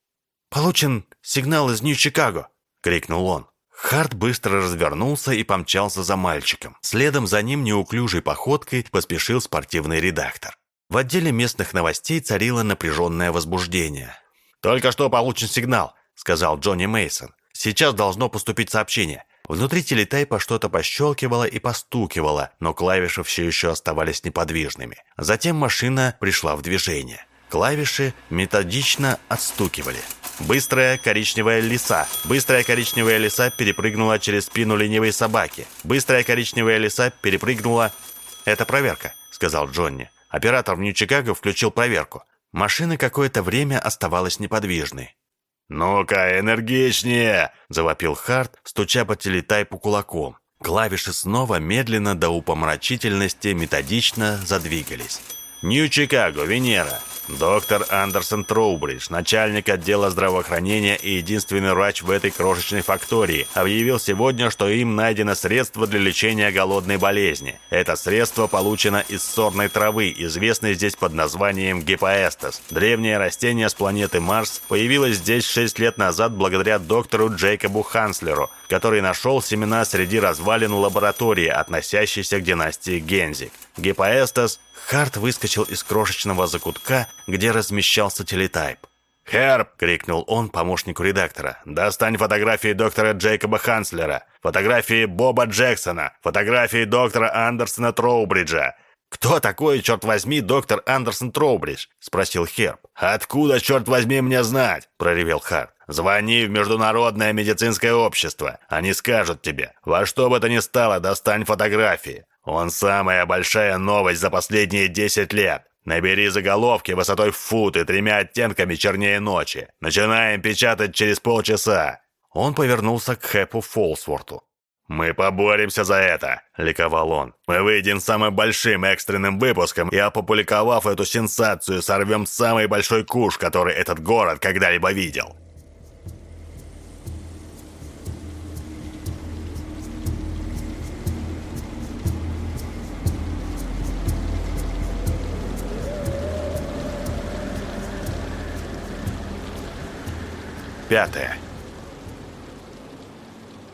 «Получен сигнал из Нью-Чикаго!» — крикнул он. Харт быстро развернулся и помчался за мальчиком. Следом за ним неуклюжей походкой поспешил спортивный редактор. В отделе местных новостей царило напряженное возбуждение. «Только что получен сигнал», — сказал Джонни Мейсон. «Сейчас должно поступить сообщение». Внутри телетайпа что-то пощелкивало и постукивало, но клавиши все еще оставались неподвижными. Затем машина пришла в движение. Клавиши методично отстукивали. Быстрая коричневая лиса. Быстрая коричневая лиса перепрыгнула через спину ленивой собаки. Быстрая коричневая лиса перепрыгнула... «Это проверка», — сказал Джонни. Оператор в Нью-Чикаго включил проверку. Машина какое-то время оставалась неподвижной. «Ну-ка, энергичнее!» – завопил Харт, стуча по телетайпу кулаком. Клавиши снова медленно до упомрачительности методично задвигались. «Нью-Чикаго, Венера. Доктор Андерсон Троубридж, начальник отдела здравоохранения и единственный врач в этой крошечной фактории, объявил сегодня, что им найдено средство для лечения голодной болезни. Это средство получено из сорной травы, известной здесь под названием гипоэстас. Древнее растение с планеты Марс появилось здесь 6 лет назад благодаря доктору Джейкобу Ханслеру, который нашел семена среди развалин лаборатории, относящейся к династии Гензик. Гипоэстас Харт выскочил из крошечного закутка, где размещался телетайп. «Херб!» — крикнул он помощнику редактора. «Достань фотографии доктора Джейкоба Ханслера, фотографии Боба Джексона, фотографии доктора Андерсона Троубриджа». «Кто такой, черт возьми, доктор Андерсон Троубридж?» — спросил Херб. «Откуда, черт возьми, мне знать?» — проревел Харт. «Звони в Международное медицинское общество. Они скажут тебе. Во что бы то ни стало, достань фотографии. Он самая большая новость за последние 10 лет. Набери заголовки высотой в фут и тремя оттенками чернее ночи. Начинаем печатать через полчаса». Он повернулся к Хэпу Фолсворту. «Мы поборемся за это», — ликовал он. «Мы выйдем самым большим экстренным выпуском и, опубликовав эту сенсацию, сорвем самый большой куш, который этот город когда-либо видел». Пятое.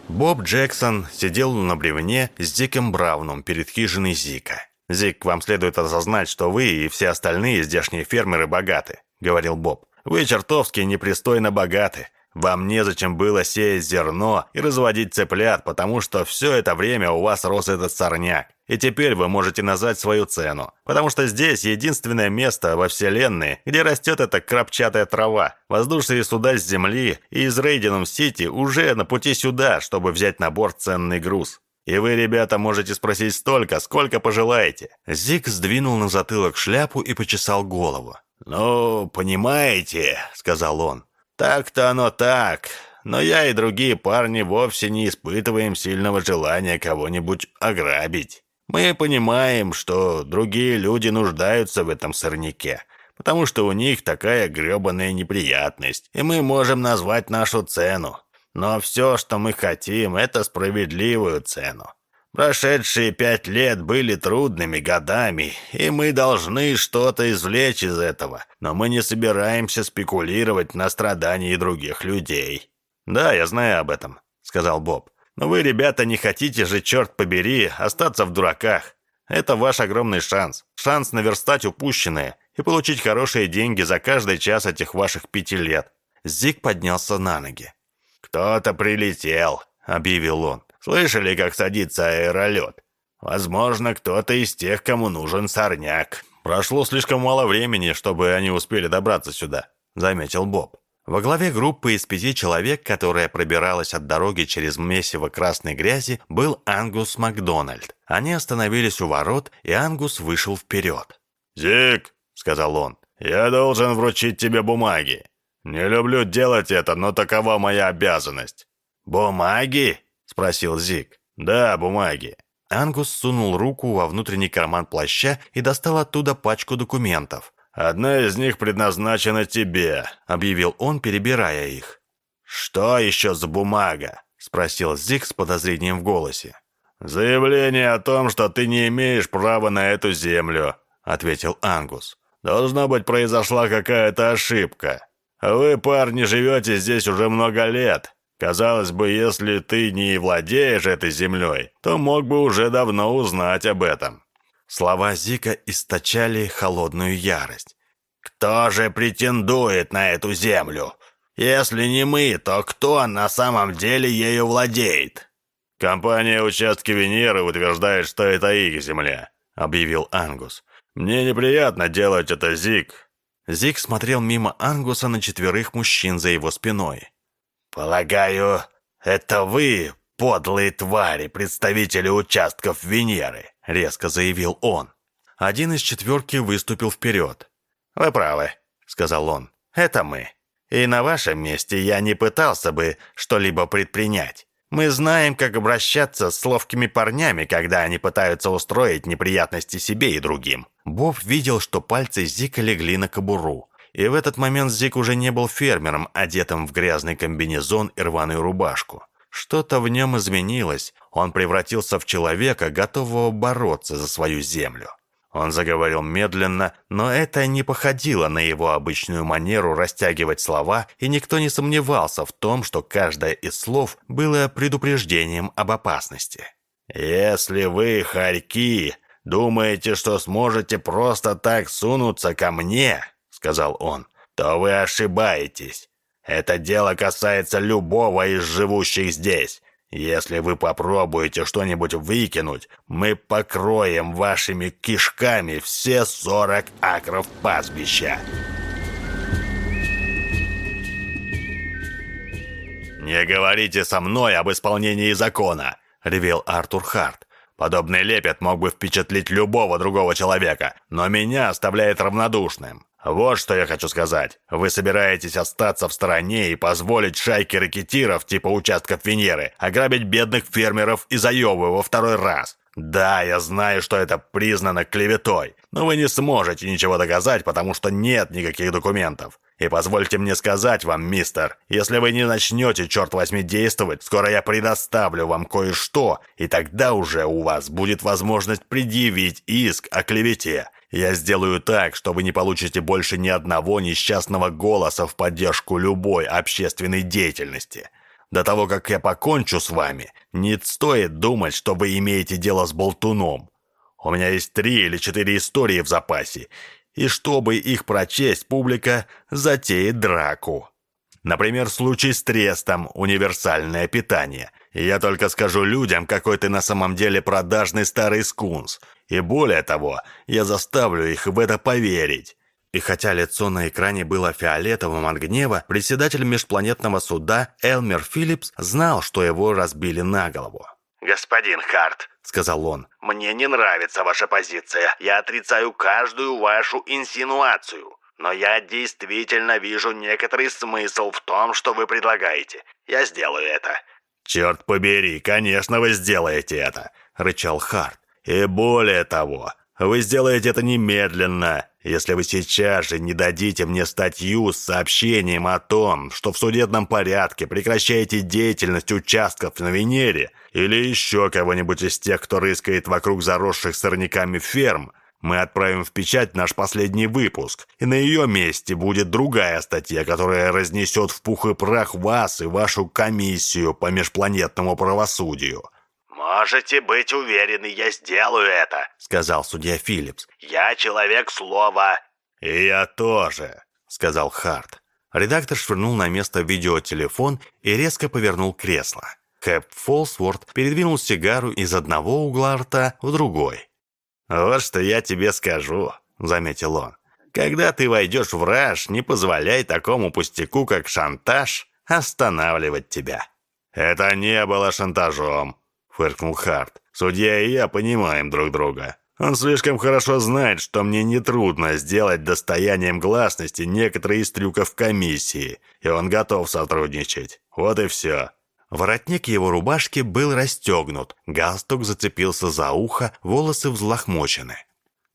Боб Джексон сидел на бревне с Диком Брауном перед хижиной Зика. «Зик, вам следует осознать, что вы и все остальные здешние фермеры богаты», — говорил Боб. «Вы чертовски непристойно богаты. Вам незачем было сеять зерно и разводить цыплят, потому что все это время у вас рос этот сорняк. И теперь вы можете назвать свою цену, потому что здесь единственное место во Вселенной, где растет эта крапчатая трава. Воздушные суда с Земли и из Рейдином-Сити уже на пути сюда, чтобы взять на борт ценный груз. И вы, ребята, можете спросить столько, сколько пожелаете». Зик сдвинул на затылок шляпу и почесал голову. «Ну, понимаете», — сказал он, — «так-то оно так. Но я и другие парни вовсе не испытываем сильного желания кого-нибудь ограбить». Мы понимаем, что другие люди нуждаются в этом сорняке, потому что у них такая гребаная неприятность, и мы можем назвать нашу цену. Но все, что мы хотим, это справедливую цену. Прошедшие пять лет были трудными годами, и мы должны что-то извлечь из этого, но мы не собираемся спекулировать на страдании других людей». «Да, я знаю об этом», — сказал Боб. Но вы, ребята, не хотите же, черт побери, остаться в дураках. Это ваш огромный шанс. Шанс наверстать упущенное и получить хорошие деньги за каждый час этих ваших пяти лет. Зик поднялся на ноги. «Кто-то прилетел», — объявил он. «Слышали, как садится аэролет? Возможно, кто-то из тех, кому нужен сорняк». «Прошло слишком мало времени, чтобы они успели добраться сюда», — заметил Боб. Во главе группы из пяти человек, которая пробиралась от дороги через месиво красной грязи, был Ангус Макдональд. Они остановились у ворот, и Ангус вышел вперед. «Зик», — сказал он, — «я должен вручить тебе бумаги. Не люблю делать это, но такова моя обязанность». «Бумаги?» — спросил Зик. «Да, бумаги». Ангус сунул руку во внутренний карман плаща и достал оттуда пачку документов. «Одна из них предназначена тебе», — объявил он, перебирая их. «Что еще за бумага?» — спросил Зиг с подозрением в голосе. «Заявление о том, что ты не имеешь права на эту землю», — ответил Ангус. «Должно быть, произошла какая-то ошибка. Вы, парни, живете здесь уже много лет. Казалось бы, если ты не владеешь этой землей, то мог бы уже давно узнать об этом. Слова Зика источали холодную ярость. «Кто же претендует на эту землю? Если не мы, то кто на самом деле ею владеет?» «Компания «Участки Венеры» утверждает, что это их земля», — объявил Ангус. «Мне неприятно делать это, Зик». Зик смотрел мимо Ангуса на четверых мужчин за его спиной. «Полагаю, это вы, подлые твари, представители участков Венеры», резко заявил он. Один из четверки выступил вперед. «Вы правы», — сказал он. «Это мы. И на вашем месте я не пытался бы что-либо предпринять. Мы знаем, как обращаться с ловкими парнями, когда они пытаются устроить неприятности себе и другим». Боб видел, что пальцы Зика легли на кобуру. И в этот момент Зик уже не был фермером, одетым в грязный комбинезон и рваную рубашку. Что-то в нем изменилось, он превратился в человека, готового бороться за свою землю. Он заговорил медленно, но это не походило на его обычную манеру растягивать слова, и никто не сомневался в том, что каждое из слов было предупреждением об опасности. «Если вы, хорьки, думаете, что сможете просто так сунуться ко мне, — сказал он, — то вы ошибаетесь. Это дело касается любого из живущих здесь. Если вы попробуете что-нибудь выкинуть, мы покроем вашими кишками все сорок акров пастбища. «Не говорите со мной об исполнении закона!» — ревел Артур Харт. «Подобный лепет мог бы впечатлить любого другого человека, но меня оставляет равнодушным. «Вот что я хочу сказать. Вы собираетесь остаться в стороне и позволить шайке ракетиров типа участков Венеры ограбить бедных фермеров из Айовы во второй раз. Да, я знаю, что это признано клеветой, но вы не сможете ничего доказать, потому что нет никаких документов. И позвольте мне сказать вам, мистер, если вы не начнете, черт возьми, действовать, скоро я предоставлю вам кое-что, и тогда уже у вас будет возможность предъявить иск о клевете. Я сделаю так, что вы не получите больше ни одного несчастного голоса в поддержку любой общественной деятельности. До того, как я покончу с вами, не стоит думать, что вы имеете дело с болтуном. У меня есть три или четыре истории в запасе, и чтобы их прочесть, публика затеет драку. Например, случай с трестом «Универсальное питание». Я только скажу людям, какой ты на самом деле продажный старый скунс, и более того, я заставлю их в это поверить. И хотя лицо на экране было фиолетовым от гнева, председатель межпланетного суда Элмер Филлипс знал, что его разбили на голову. «Господин Харт», — сказал он, — «мне не нравится ваша позиция. Я отрицаю каждую вашу инсинуацию. Но я действительно вижу некоторый смысл в том, что вы предлагаете. Я сделаю это». «Черт побери, конечно, вы сделаете это», — рычал Харт. И более того, вы сделаете это немедленно, если вы сейчас же не дадите мне статью с сообщением о том, что в судебном порядке прекращаете деятельность участков на Венере или еще кого-нибудь из тех, кто рыскает вокруг заросших сорняками ферм, мы отправим в печать наш последний выпуск, и на ее месте будет другая статья, которая разнесет в пух и прах вас и вашу комиссию по межпланетному правосудию. «Можете быть уверены, я сделаю это», — сказал судья Филлипс. «Я человек слова». «И я тоже», — сказал Харт. Редактор швырнул на место видеотелефон и резко повернул кресло. Кэп Фолсворт передвинул сигару из одного угла рта в другой. «Вот что я тебе скажу», — заметил он. «Когда ты войдешь в раж, не позволяй такому пустяку, как шантаж, останавливать тебя». «Это не было шантажом», — фыркнул Харт. «Судья и я понимаем друг друга. Он слишком хорошо знает, что мне нетрудно сделать достоянием гласности некоторые из трюков комиссии, и он готов сотрудничать. Вот и все». Воротник его рубашки был расстегнут, галстук зацепился за ухо, волосы взлохмочены.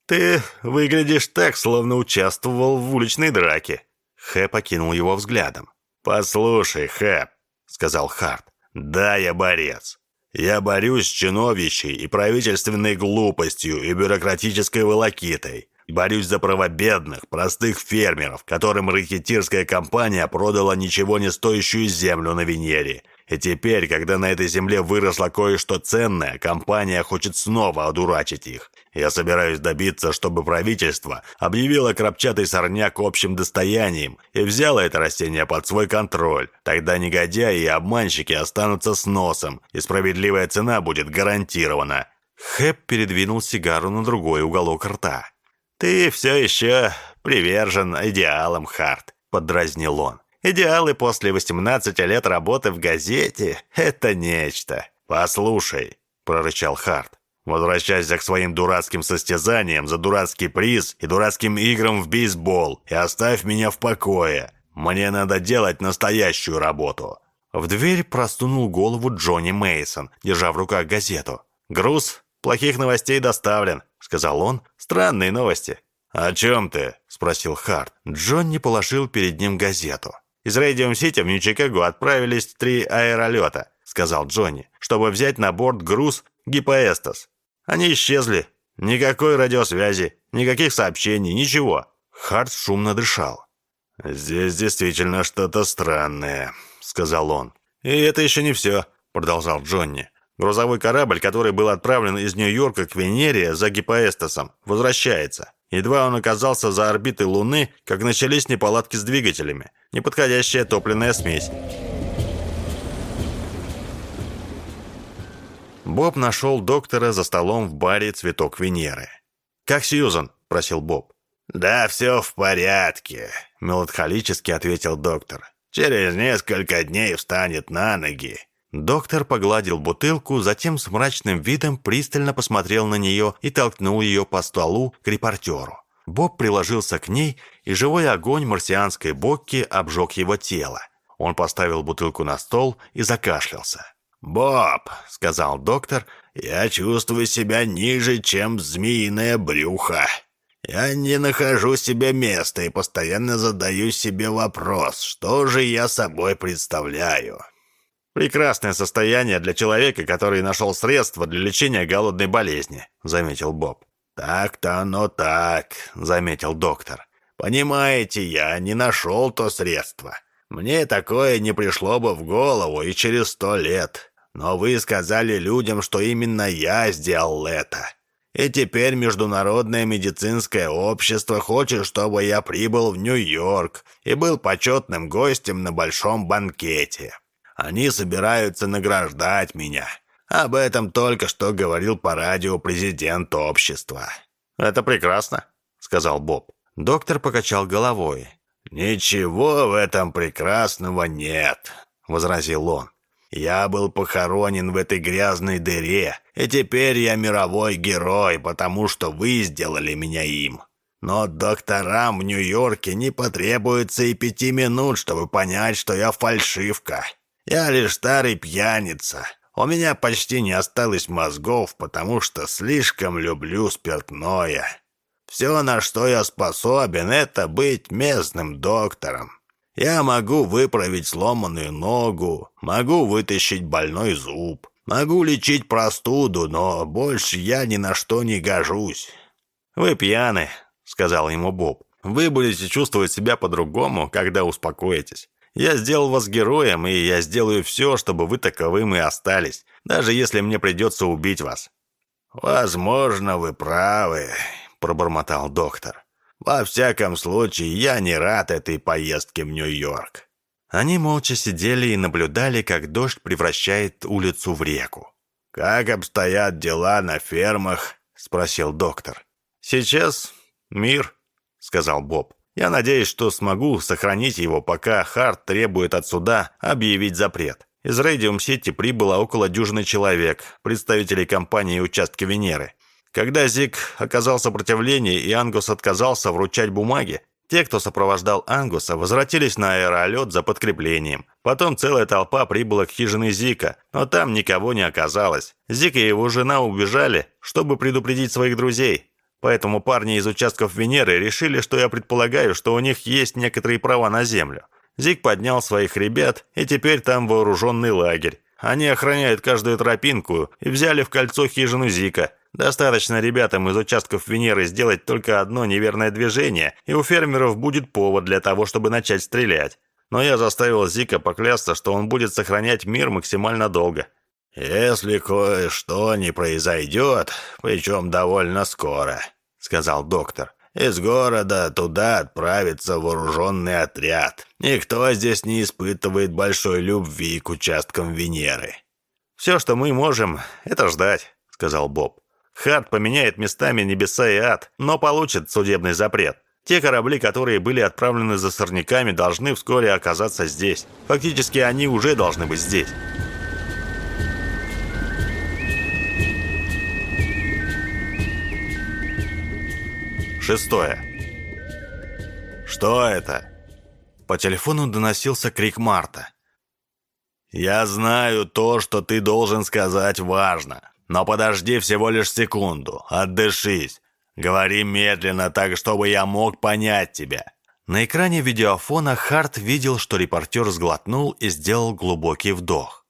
«Ты выглядишь так, словно участвовал в уличной драке». Хэп окинул его взглядом. «Послушай, Хэп», — сказал Харт, — «да, я борец. Я борюсь с чиновищей и правительственной глупостью и бюрократической волокитой. Борюсь за права бедных, простых фермеров, которым ракетирская компания продала ничего не стоящую землю на Венере и теперь, когда на этой земле выросло кое-что ценное, компания хочет снова одурачить их. Я собираюсь добиться, чтобы правительство объявило крапчатый сорняк общим достоянием и взяло это растение под свой контроль. Тогда негодяи и обманщики останутся с носом, и справедливая цена будет гарантирована. Хэп передвинул сигару на другой уголок рта. «Ты все еще привержен идеалам, Харт», — поддразнил он. Идеалы после 18 лет работы в газете – это нечто. «Послушай», – прорычал Харт, – «возвращайся к своим дурацким состязаниям за дурацкий приз и дурацким играм в бейсбол и оставь меня в покое. Мне надо делать настоящую работу». В дверь просунул голову Джонни Мейсон, держа в руках газету. «Груз плохих новостей доставлен», – сказал он. «Странные новости». «О чем ты?» – спросил Харт. Джонни положил перед ним газету. Из Рейдиум-Сити в Нью-Чикаго отправились три аэролета, сказал Джонни, чтобы взять на борт груз Гипоэстас. Они исчезли. Никакой радиосвязи, никаких сообщений, ничего. Харт шумно дышал. «Здесь действительно что-то странное», — сказал он. «И это еще не все», — продолжал Джонни. «Грузовой корабль, который был отправлен из Нью-Йорка к Венере за Гипоэстасом, возвращается. Едва он оказался за орбитой Луны, как начались неполадки с двигателями. Неподходящая топливная смесь. Боб нашел доктора за столом в баре «Цветок Венеры». «Как Сьюзан?» – просил Боб. «Да все в порядке», – меланхолически ответил доктор. «Через несколько дней встанет на ноги. Доктор погладил бутылку, затем с мрачным видом пристально посмотрел на нее и толкнул ее по столу к репортеру. Боб приложился к ней, и живой огонь марсианской бокки обжег его тело. Он поставил бутылку на стол и закашлялся. «Боб», — сказал доктор, — «я чувствую себя ниже, чем змеиное брюхо. Я не нахожу себе места и постоянно задаю себе вопрос, что же я собой представляю. «Прекрасное состояние для человека, который нашел средства для лечения голодной болезни», — заметил Боб. «Так-то оно так», — заметил доктор. «Понимаете, я не нашел то средство. Мне такое не пришло бы в голову и через сто лет. Но вы сказали людям, что именно я сделал это. И теперь Международное медицинское общество хочет, чтобы я прибыл в Нью-Йорк и был почетным гостем на большом банкете. Они собираются награждать меня. Об этом только что говорил по радио президент общества». «Это прекрасно», — сказал Боб. Доктор покачал головой. «Ничего в этом прекрасного нет», — возразил он. «Я был похоронен в этой грязной дыре, и теперь я мировой герой, потому что вы сделали меня им. Но докторам в Нью-Йорке не потребуется и пяти минут, чтобы понять, что я фальшивка. Я лишь старый пьяница. У меня почти не осталось мозгов, потому что слишком люблю спиртное. Все, на что я способен, это быть местным доктором. Я могу выправить сломанную ногу, могу вытащить больной зуб, могу лечить простуду, но больше я ни на что не гожусь». «Вы пьяны», — сказал ему Боб. «Вы будете чувствовать себя по-другому, когда успокоитесь. Я сделал вас героем, и я сделаю все, чтобы вы таковым и остались, даже если мне придется убить вас». «Возможно, вы правы», — пробормотал доктор. Во всяком случае, я не рад этой поездке в Нью-Йорк». Они молча сидели и наблюдали, как дождь превращает улицу в реку. «Как обстоят дела на фермах?» – спросил доктор. «Сейчас мир», – сказал Боб. «Я надеюсь, что смогу сохранить его, пока Харт требует от суда объявить запрет». Из Рейдиум-Сити прибыло около дюжины человек, представителей компании «Участки Венеры». Когда Зик оказал сопротивление и Ангус отказался вручать бумаги, те, кто сопровождал Ангуса, возвратились на аэролет за подкреплением. Потом целая толпа прибыла к хижине Зика, но там никого не оказалось. Зик и его жена убежали, чтобы предупредить своих друзей. Поэтому парни из участков Венеры решили, что я предполагаю, что у них есть некоторые права на Землю. Зик поднял своих ребят, и теперь там вооруженный лагерь. Они охраняют каждую тропинку и взяли в кольцо хижину Зика. Достаточно ребятам из участков Венеры сделать только одно неверное движение, и у фермеров будет повод для того, чтобы начать стрелять. Но я заставил Зика поклясться, что он будет сохранять мир максимально долго. «Если кое-что не произойдет, причем довольно скоро», — сказал доктор, из города туда отправится вооруженный отряд. Никто здесь не испытывает большой любви к участкам Венеры». «Все, что мы можем, это ждать», — сказал Боб. «Харт поменяет местами небеса и ад, но получит судебный запрет. Те корабли, которые были отправлены за сорняками, должны вскоре оказаться здесь. Фактически они уже должны быть здесь». Шестое. «Что это?» По телефону доносился крик Марта. «Я знаю, то, что ты должен сказать, важно. Но подожди всего лишь секунду, отдышись. Говори медленно, так, чтобы я мог понять тебя». На экране видеофона Харт видел, что репортер сглотнул и сделал глубокий вдох.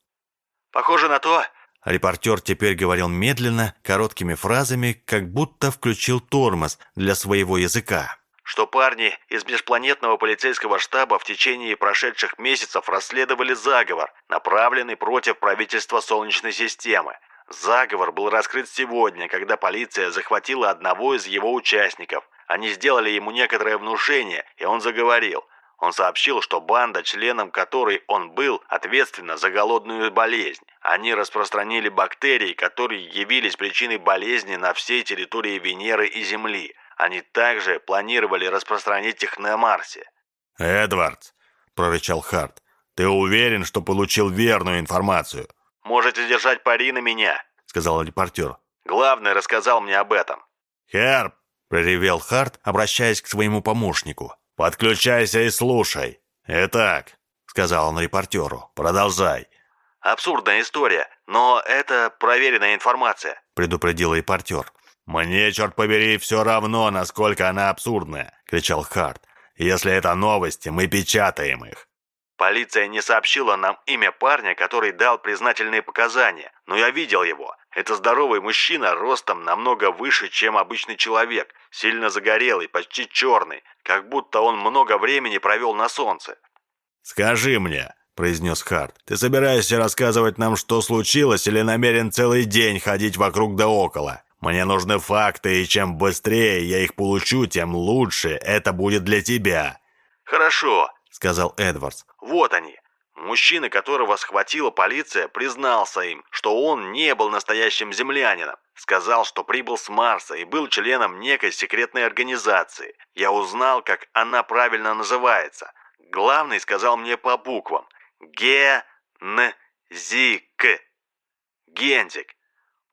«Похоже на то, Репортер теперь говорил медленно, короткими фразами, как будто включил тормоз для своего языка. Что парни из межпланетного полицейского штаба в течение прошедших месяцев расследовали заговор, направленный против правительства Солнечной системы. Заговор был раскрыт сегодня, когда полиция захватила одного из его участников. Они сделали ему некоторое внушение, и он заговорил. Он сообщил, что банда, членом которой он был, ответственна за голодную болезнь. Они распространили бактерии, которые явились причиной болезни на всей территории Венеры и Земли. Они также планировали распространить их на Марсе. «Эдвард», — прорычал Харт, — «ты уверен, что получил верную информацию?» «Можете держать пари на меня», — сказал репортер. «Главный рассказал мне об этом». «Херб», — проревел Харт, обращаясь к своему помощнику. «Подключайся и слушай. Итак», — сказал он репортеру, — «продолжай». «Абсурдная история, но это проверенная информация», — предупредил репортер. «Мне, черт побери, все равно, насколько она абсурдная», — кричал Харт. «Если это новости, мы печатаем их». Полиция не сообщила нам имя парня, который дал признательные показания, но я видел его. Это здоровый мужчина, ростом намного выше, чем обычный человек, сильно загорелый, почти черный, как будто он много времени провел на солнце. «Скажи мне», — произнес Харт, — «ты собираешься рассказывать нам, что случилось, или намерен целый день ходить вокруг да около? Мне нужны факты, и чем быстрее я их получу, тем лучше это будет для тебя». «Хорошо», — сказал Эдвардс. «Вот они. Мужчина, которого схватила полиция, признался им, что он не был настоящим землянином. Сказал, что прибыл с Марса и был членом некой секретной организации. Я узнал, как она правильно называется. Главный сказал мне по буквам. Гензик.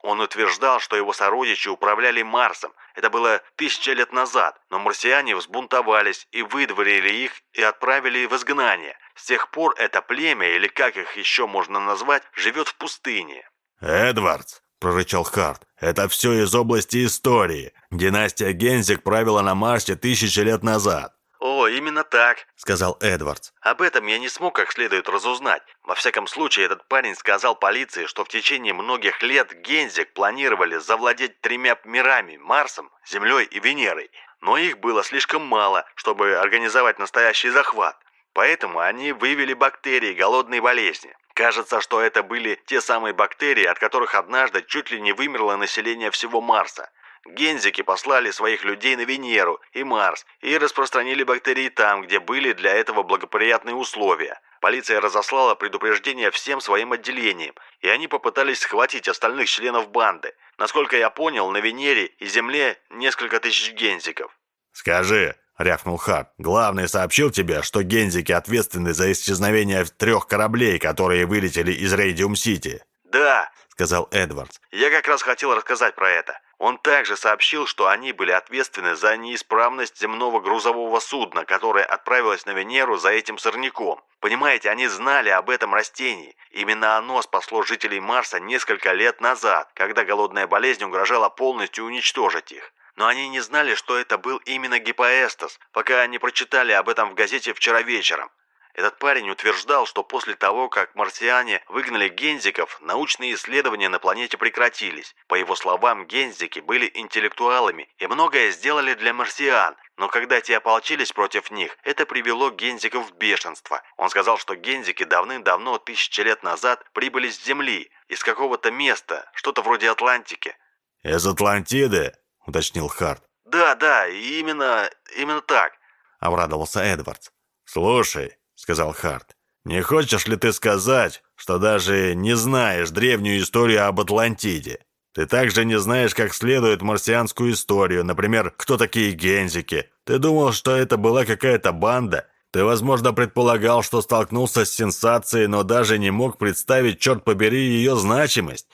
Он утверждал, что его сородичи управляли Марсом. Это было тысяча лет назад, но марсиане взбунтовались и выдворили их и отправили в изгнание. С тех пор это племя, или как их еще можно назвать, живет в пустыне. «Эдвардс», — прорычал Харт, — «это все из области истории. Династия Гензик правила на Марсе тысячи лет назад. «О, именно так», — сказал Эдвардс. «Об этом я не смог как следует разузнать. Во всяком случае, этот парень сказал полиции, что в течение многих лет Гензик планировали завладеть тремя мирами – Марсом, Землей и Венерой. Но их было слишком мало, чтобы организовать настоящий захват. Поэтому они вывели бактерии голодной болезни. Кажется, что это были те самые бактерии, от которых однажды чуть ли не вымерло население всего Марса. Гензики послали своих людей на Венеру и Марс и распространили бактерии там, где были для этого благоприятные условия. Полиция разослала предупреждение всем своим отделениям, и они попытались схватить остальных членов банды. Насколько я понял, на Венере и Земле несколько тысяч гензиков. «Скажи», — рявкнул Харт, — «главный сообщил тебе, что гензики ответственны за исчезновение трех кораблей, которые вылетели из Рейдиум-Сити?» «Да», — сказал Эдвардс. «я как раз хотел рассказать про это. Он также сообщил, что они были ответственны за неисправность земного грузового судна, которое отправилось на Венеру за этим сорняком. Понимаете, они знали об этом растении. Именно оно спасло жителей Марса несколько лет назад, когда голодная болезнь угрожала полностью уничтожить их. Но они не знали, что это был именно гипоэстас, пока не прочитали об этом в газете вчера вечером. Этот парень утверждал, что после того, как марсиане выгнали гензиков, научные исследования на планете прекратились. По его словам, гензики были интеллектуалами и многое сделали для марсиан, но когда те ополчились против них, это привело гензиков в бешенство. Он сказал, что гензики давным-давно, тысячи лет назад, прибыли с Земли, из какого-то места, что-то вроде Атлантики. «Из Атлантиды?» — уточнил Харт. «Да, да, именно, именно так», — обрадовался Эдвардс. «Слушай, сказал Харт. «Не хочешь ли ты сказать, что даже не знаешь древнюю историю об Атлантиде? Ты также не знаешь, как следует марсианскую историю, например, кто такие гензики. Ты думал, что это была какая-то банда? Ты, возможно, предполагал, что столкнулся с сенсацией, но даже не мог представить, черт побери, ее значимость.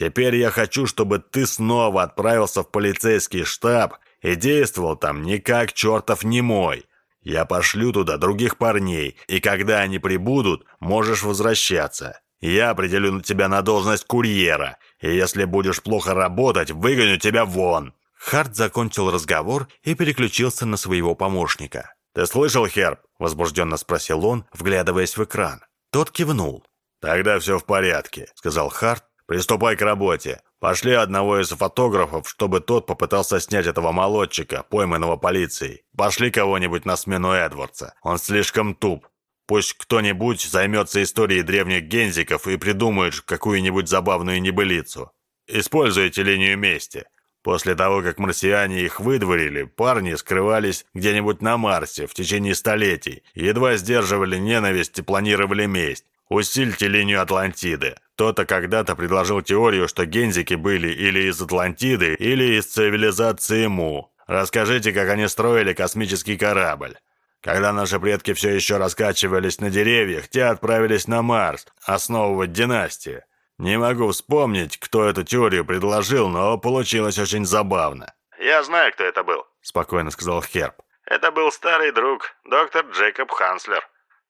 Теперь я хочу, чтобы ты снова отправился в полицейский штаб и действовал там не как чертов немой. Я пошлю туда других парней, и когда они прибудут, можешь возвращаться. Я определю тебя на должность курьера, и если будешь плохо работать, выгоню тебя вон». Харт закончил разговор и переключился на своего помощника. «Ты слышал, Херб?» – возбужденно спросил он, вглядываясь в экран. Тот кивнул. «Тогда все в порядке», – сказал Харт. «Приступай к работе. Пошли одного из фотографов, чтобы тот попытался снять этого молодчика, пойманного полицией. Пошли кого-нибудь на смену Эдвардса. Он слишком туп. Пусть кто-нибудь займется историей древних гензиков и придумает какую-нибудь забавную небылицу. Используйте линию мести. После того, как марсиане их выдворили, парни скрывались где-нибудь на Марсе в течение столетий, едва сдерживали ненависть и планировали месть. Усильте линию Атлантиды. Кто-то когда-то предложил теорию, что гензики были или из Атлантиды, или из цивилизации Му. Расскажите, как они строили космический корабль. Когда наши предки все еще раскачивались на деревьях, те отправились на Марс, основывать династии. Не могу вспомнить, кто эту теорию предложил, но получилось очень забавно. «Я знаю, кто это был», — спокойно сказал Херб. «Это был старый друг, доктор Джейкоб Ханслер.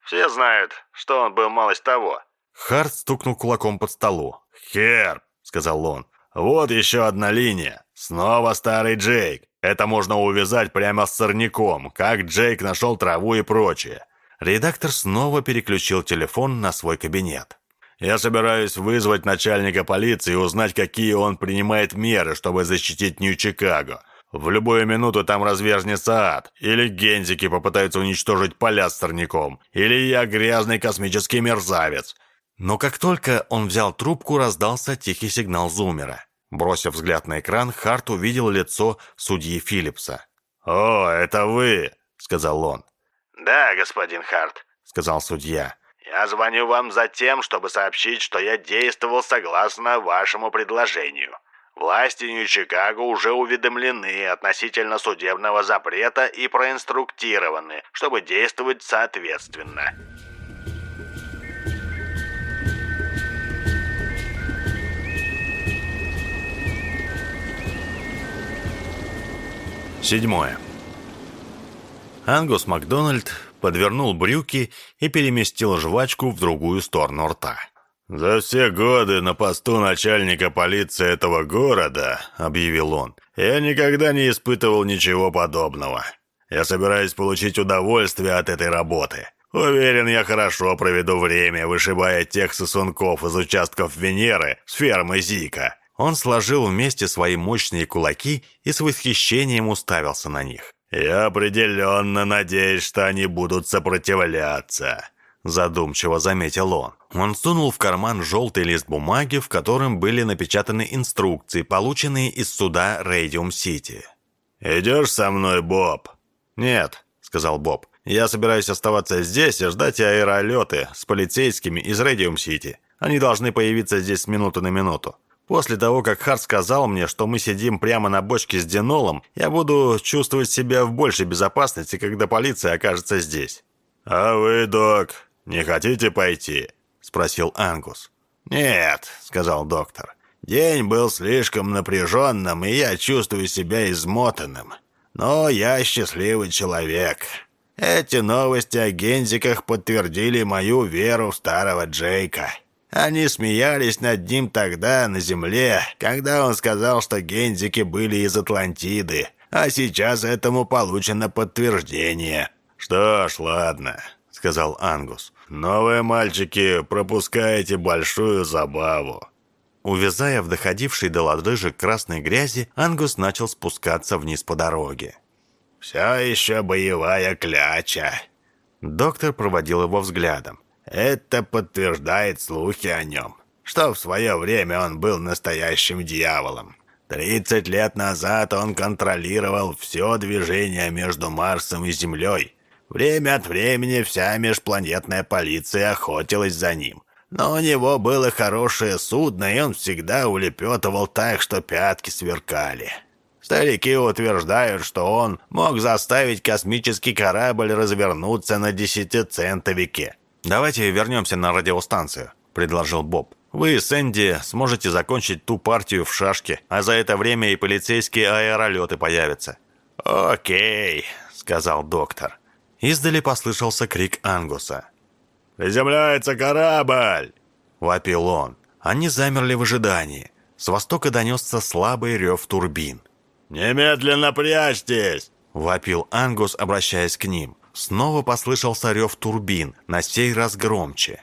Все знают, что он был малость того». Харт стукнул кулаком под столу. «Херб», — сказал он, — «вот еще одна линия. Снова старый Джейк. Это можно увязать прямо с сорняком, как Джейк нашел траву и прочее». Редактор снова переключил телефон на свой кабинет. «Я собираюсь вызвать начальника полиции и узнать, какие он принимает меры, чтобы защитить Нью-Чикаго. В любую минуту там разверзнется ад. Или гензики попытаются уничтожить поля с сорняком. Или я грязный космический мерзавец. Но как только он взял трубку, раздался тихий сигнал зумера. Бросив взгляд на экран, Харт увидел лицо судьи Филлипса. «О, это вы!» — сказал он. «Да, господин Харт», — сказал судья. «Я звоню вам за тем, чтобы сообщить, что я действовал согласно вашему предложению. Власти Нью-Чикаго уже уведомлены относительно судебного запрета и проинструктированы, чтобы действовать соответственно. Седьмое. Ангус Макдональд подвернул брюки и переместил жвачку в другую сторону рта. «За все годы на посту начальника полиции этого города», — объявил он, — «я никогда не испытывал ничего подобного. Я собираюсь получить удовольствие от этой работы. Уверен, я хорошо проведу время, вышибая тех сосунков из участков Венеры с фермы Зика». Он сложил вместе свои мощные кулаки и с восхищением уставился на них. «Я определенно надеюсь, что они будут сопротивляться. Задумчиво заметил он. Он сунул в карман желтый лист бумаги, в котором были напечатаны инструкции, полученные из суда Рейдиум-Сити. «Идешь со мной, Боб?» «Нет», — сказал Боб. «Я собираюсь оставаться здесь и ждать аэролеты с полицейскими из Рейдиум-Сити. Они должны появиться здесь с минуты на минуту. После того, как Харт сказал мне, что мы сидим прямо на бочке с Денолом, я буду чувствовать себя в большей безопасности, когда полиция окажется здесь». «А вы, док, не хотите пойти?» — спросил Ангус. «Нет», — сказал доктор. «День был слишком напряженным, и я чувствую себя измотанным. Но я счастливый человек. Эти новости о гензиках подтвердили мою веру в старого Джейка». Они смеялись над ним тогда, на Земле, когда он сказал, что гензики были из Атлантиды, а сейчас этому получено подтверждение. «Что ж, ладно», — сказал Ангус. «Новые мальчики, пропускаете большую забаву». Увязая в доходившей до лодыжек красной грязи, Ангус начал спускаться вниз по дороге. «Все еще боевая кляча». Доктор проводил его взглядом. Это подтверждает слухи о нем, что в свое время он был настоящим дьяволом. Тридцать лет назад он контролировал все движение между Марсом и Землей. Время от времени вся межпланетная полиция охотилась за ним. Но у него было хорошее судно, и он всегда улепетывал так, что пятки сверкали. Старики утверждают, что он мог заставить космический корабль развернуться на десятицентовике. «Давайте вернемся на радиостанцию», — предложил Боб. «Вы с Энди сможете закончить ту партию в шашке, а за это время и полицейские аэролеты появятся». «Окей», — сказал доктор. Издали послышался крик Ангуса. «Приземляется корабль!» — вопил он. Они замерли в ожидании. С востока донесся слабый рев турбин. «Немедленно прячьтесь!» — вопил Ангус, обращаясь к ним. Снова послышался рев турбин, на сей раз громче.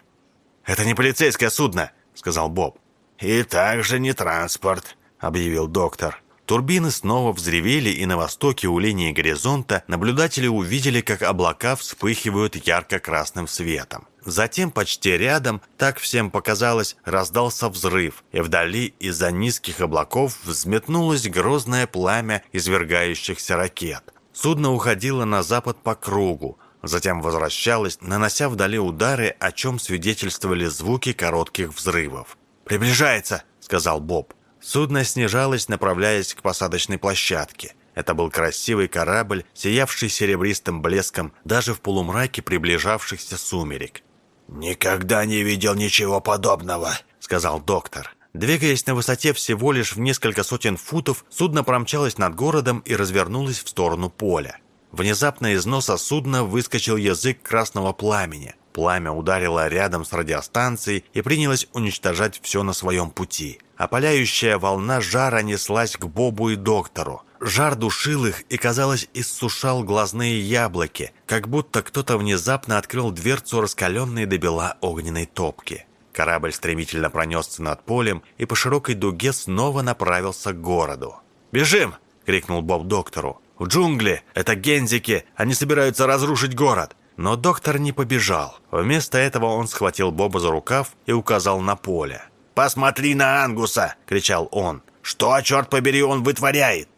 «Это не полицейское судно», — сказал Боб. «И также не транспорт», — объявил доктор. Турбины снова взревели, и на востоке у линии горизонта наблюдатели увидели, как облака вспыхивают ярко-красным светом. Затем почти рядом, так всем показалось, раздался взрыв, и вдали из-за низких облаков взметнулось грозное пламя извергающихся ракет. Судно уходило на запад по кругу, затем возвращалось, нанося вдали удары, о чем свидетельствовали звуки коротких взрывов. «Приближается!» — сказал Боб. Судно снижалось, направляясь к посадочной площадке. Это был красивый корабль, сиявший серебристым блеском даже в полумраке приближавшихся сумерек. «Никогда не видел ничего подобного», — сказал доктор. Двигаясь на высоте всего лишь в несколько сотен футов, судно промчалось над городом и развернулось в сторону поля. Внезапно из носа судна выскочил язык красного пламени. Пламя ударило рядом с радиостанцией и принялось уничтожать все на своем пути. Опаляющая волна жара неслась к Бобу и доктору. Жар душил их и, казалось, иссушал глазные яблоки, как будто кто-то внезапно открыл дверцу раскаленной до бела огненной топки. Корабль стремительно пронесся над полем и по широкой дуге снова направился к городу. «Бежим!» — крикнул Боб доктору. «В джунгли! Это гензики! Они собираются разрушить город!» Но доктор не побежал. Вместо этого он схватил Боба за рукав и указал на поле. «Посмотри на Ангуса!» — кричал он. «Что, черт побери, он вытворяет?»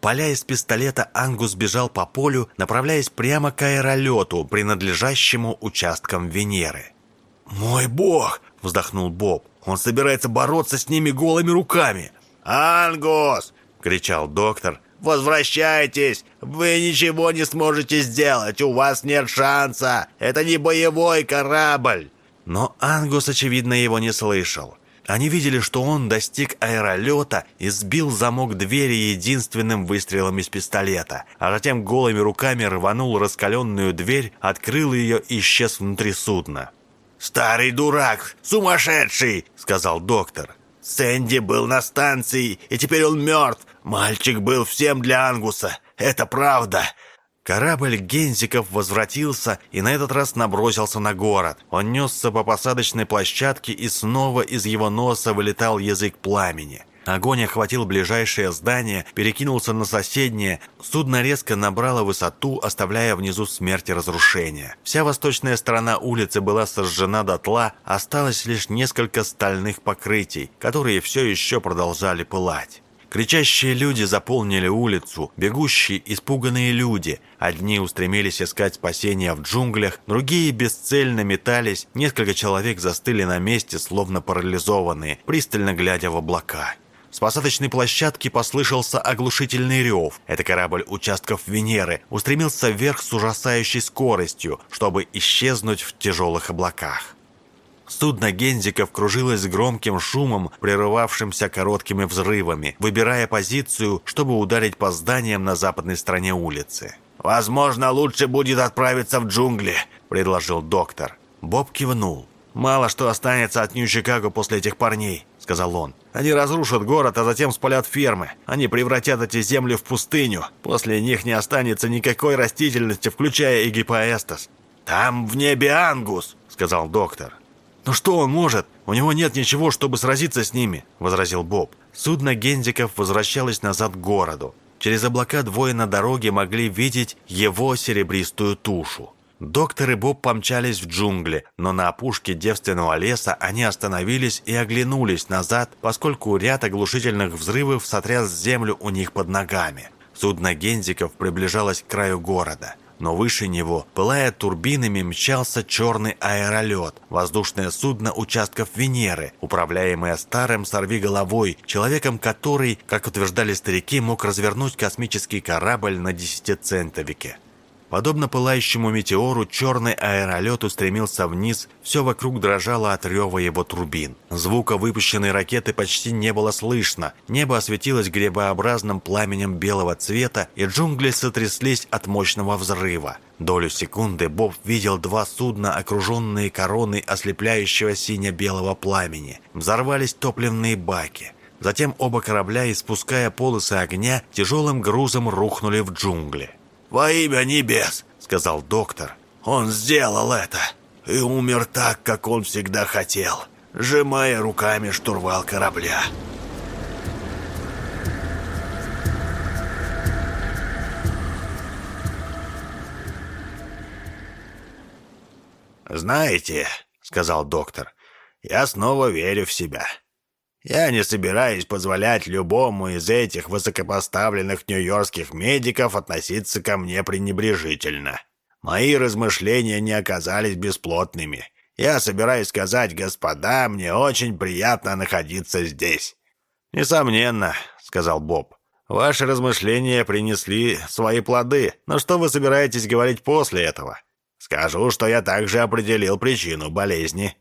Поля из пистолета, Ангус бежал по полю, направляясь прямо к аэролету, принадлежащему участкам Венеры. «Мой бог!» — вздохнул Боб. «Он собирается бороться с ними голыми руками!» «Ангус!» — кричал доктор. «Возвращайтесь! Вы ничего не сможете сделать! У вас нет шанса! Это не боевой корабль!» Но Ангус, очевидно, его не слышал. Они видели, что он достиг аэролета и сбил замок двери единственным выстрелом из пистолета, а затем голыми руками рванул раскаленную дверь, открыл ее и исчез внутри судна. «Старый дурак! Сумасшедший!» — сказал доктор. «Сэнди был на станции, и теперь он мертв. Мальчик был всем для Ангуса. Это правда!» Корабль Гензиков возвратился и на этот раз набросился на город. Он несся по посадочной площадке, и снова из его носа вылетал язык пламени. Огонь охватил ближайшее здание, перекинулся на соседнее. Судно резко набрало высоту, оставляя внизу смерть и разрушение. Вся восточная сторона улицы была сожжена дотла, осталось лишь несколько стальных покрытий, которые все еще продолжали пылать. Кричащие люди заполнили улицу, бегущие, испуганные люди. Одни устремились искать спасения в джунглях, другие бесцельно метались, несколько человек застыли на месте, словно парализованные, пристально глядя в облака. С посадочной площадки послышался оглушительный рев. Это корабль участков Венеры устремился вверх с ужасающей скоростью, чтобы исчезнуть в тяжелых облаках. Судно Гензиков кружилось громким шумом, прерывавшимся короткими взрывами, выбирая позицию, чтобы ударить по зданиям на западной стороне улицы. «Возможно, лучше будет отправиться в джунгли», — предложил доктор. Боб кивнул. «Мало что останется от Нью-Чикаго после этих парней», — сказал он. «Они разрушат город, а затем спалят фермы. Они превратят эти земли в пустыню. После них не останется никакой растительности, включая и гипоэстас». «Там в небе Ангус», — сказал доктор. «Но что он может? У него нет ничего, чтобы сразиться с ними», — возразил Боб. Судно Гензиков возвращалось назад к городу. Через облака двое на дороге могли видеть его серебристую тушу. Доктор и Боб помчались в джунгли, но на опушке девственного леса они остановились и оглянулись назад, поскольку ряд оглушительных взрывов сотряс землю у них под ногами. Судно Гензиков приближалось к краю города – но выше него, пылая турбинами, мчался черный аэролет, воздушное судно участков Венеры, управляемое старым сорвиголовой, человеком который, как утверждали старики, мог развернуть космический корабль на десятицентовике. Подобно пылающему метеору, черный аэролет устремился вниз, все вокруг дрожало от рева его турбин. Звука выпущенной ракеты почти не было слышно, небо осветилось гребообразным пламенем белого цвета, и джунгли сотряслись от мощного взрыва. Долю секунды Боб видел два судна, окруженные короной ослепляющего сине-белого пламени. Взорвались топливные баки. Затем оба корабля, испуская полосы огня, тяжелым грузом рухнули в джунгли. «Во имя небес!» — сказал доктор. «Он сделал это и умер так, как он всегда хотел, сжимая руками штурвал корабля». «Знаете, — сказал доктор, — я снова верю в себя. Я не собираюсь позволять любому из этих высокопоставленных нью-йоркских медиков относиться ко мне пренебрежительно. Мои размышления не оказались бесплотными. Я собираюсь сказать, господа, мне очень приятно находиться здесь». «Несомненно», — сказал Боб. «Ваши размышления принесли свои плоды, но что вы собираетесь говорить после этого?» «Скажу, что я также определил причину болезни».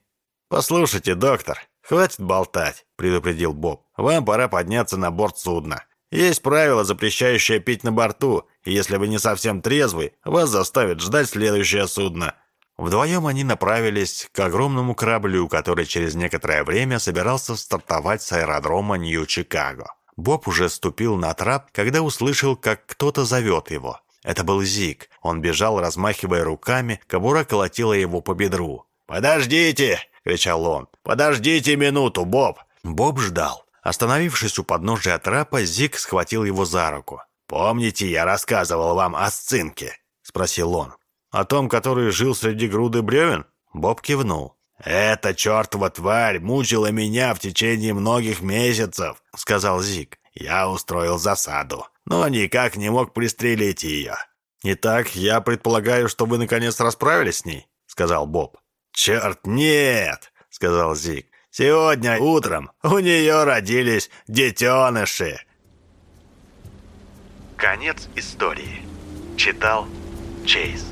«Послушайте, доктор, «Хватит болтать», — предупредил Боб. «Вам пора подняться на борт судна. Есть правило, запрещающее пить на борту, и если вы не совсем трезвый, вас заставят ждать следующее судно». Вдвоем они направились к огромному кораблю, который через некоторое время собирался стартовать с аэродрома Нью-Чикаго. Боб уже ступил на трап, когда услышал, как кто-то зовет его. Это был Зик. Он бежал, размахивая руками, кобура колотила его по бедру. «Подождите!» Кричал он. «Подождите минуту, Боб!» Боб ждал. Остановившись у подножия трапа, Зик схватил его за руку. «Помните, я рассказывал вам о сцинке?» – спросил он. «О том, который жил среди груды бревен?» Боб кивнул. «Эта чертова тварь мучила меня в течение многих месяцев», — сказал Зик. «Я устроил засаду, но никак не мог пристрелить ее». «Итак, я предполагаю, что вы наконец расправились с ней?» — сказал Боб. «Черт, нет!» — сказал Зик. «Сегодня утром у нее родились детеныши!» Конец истории. Читал Чейз.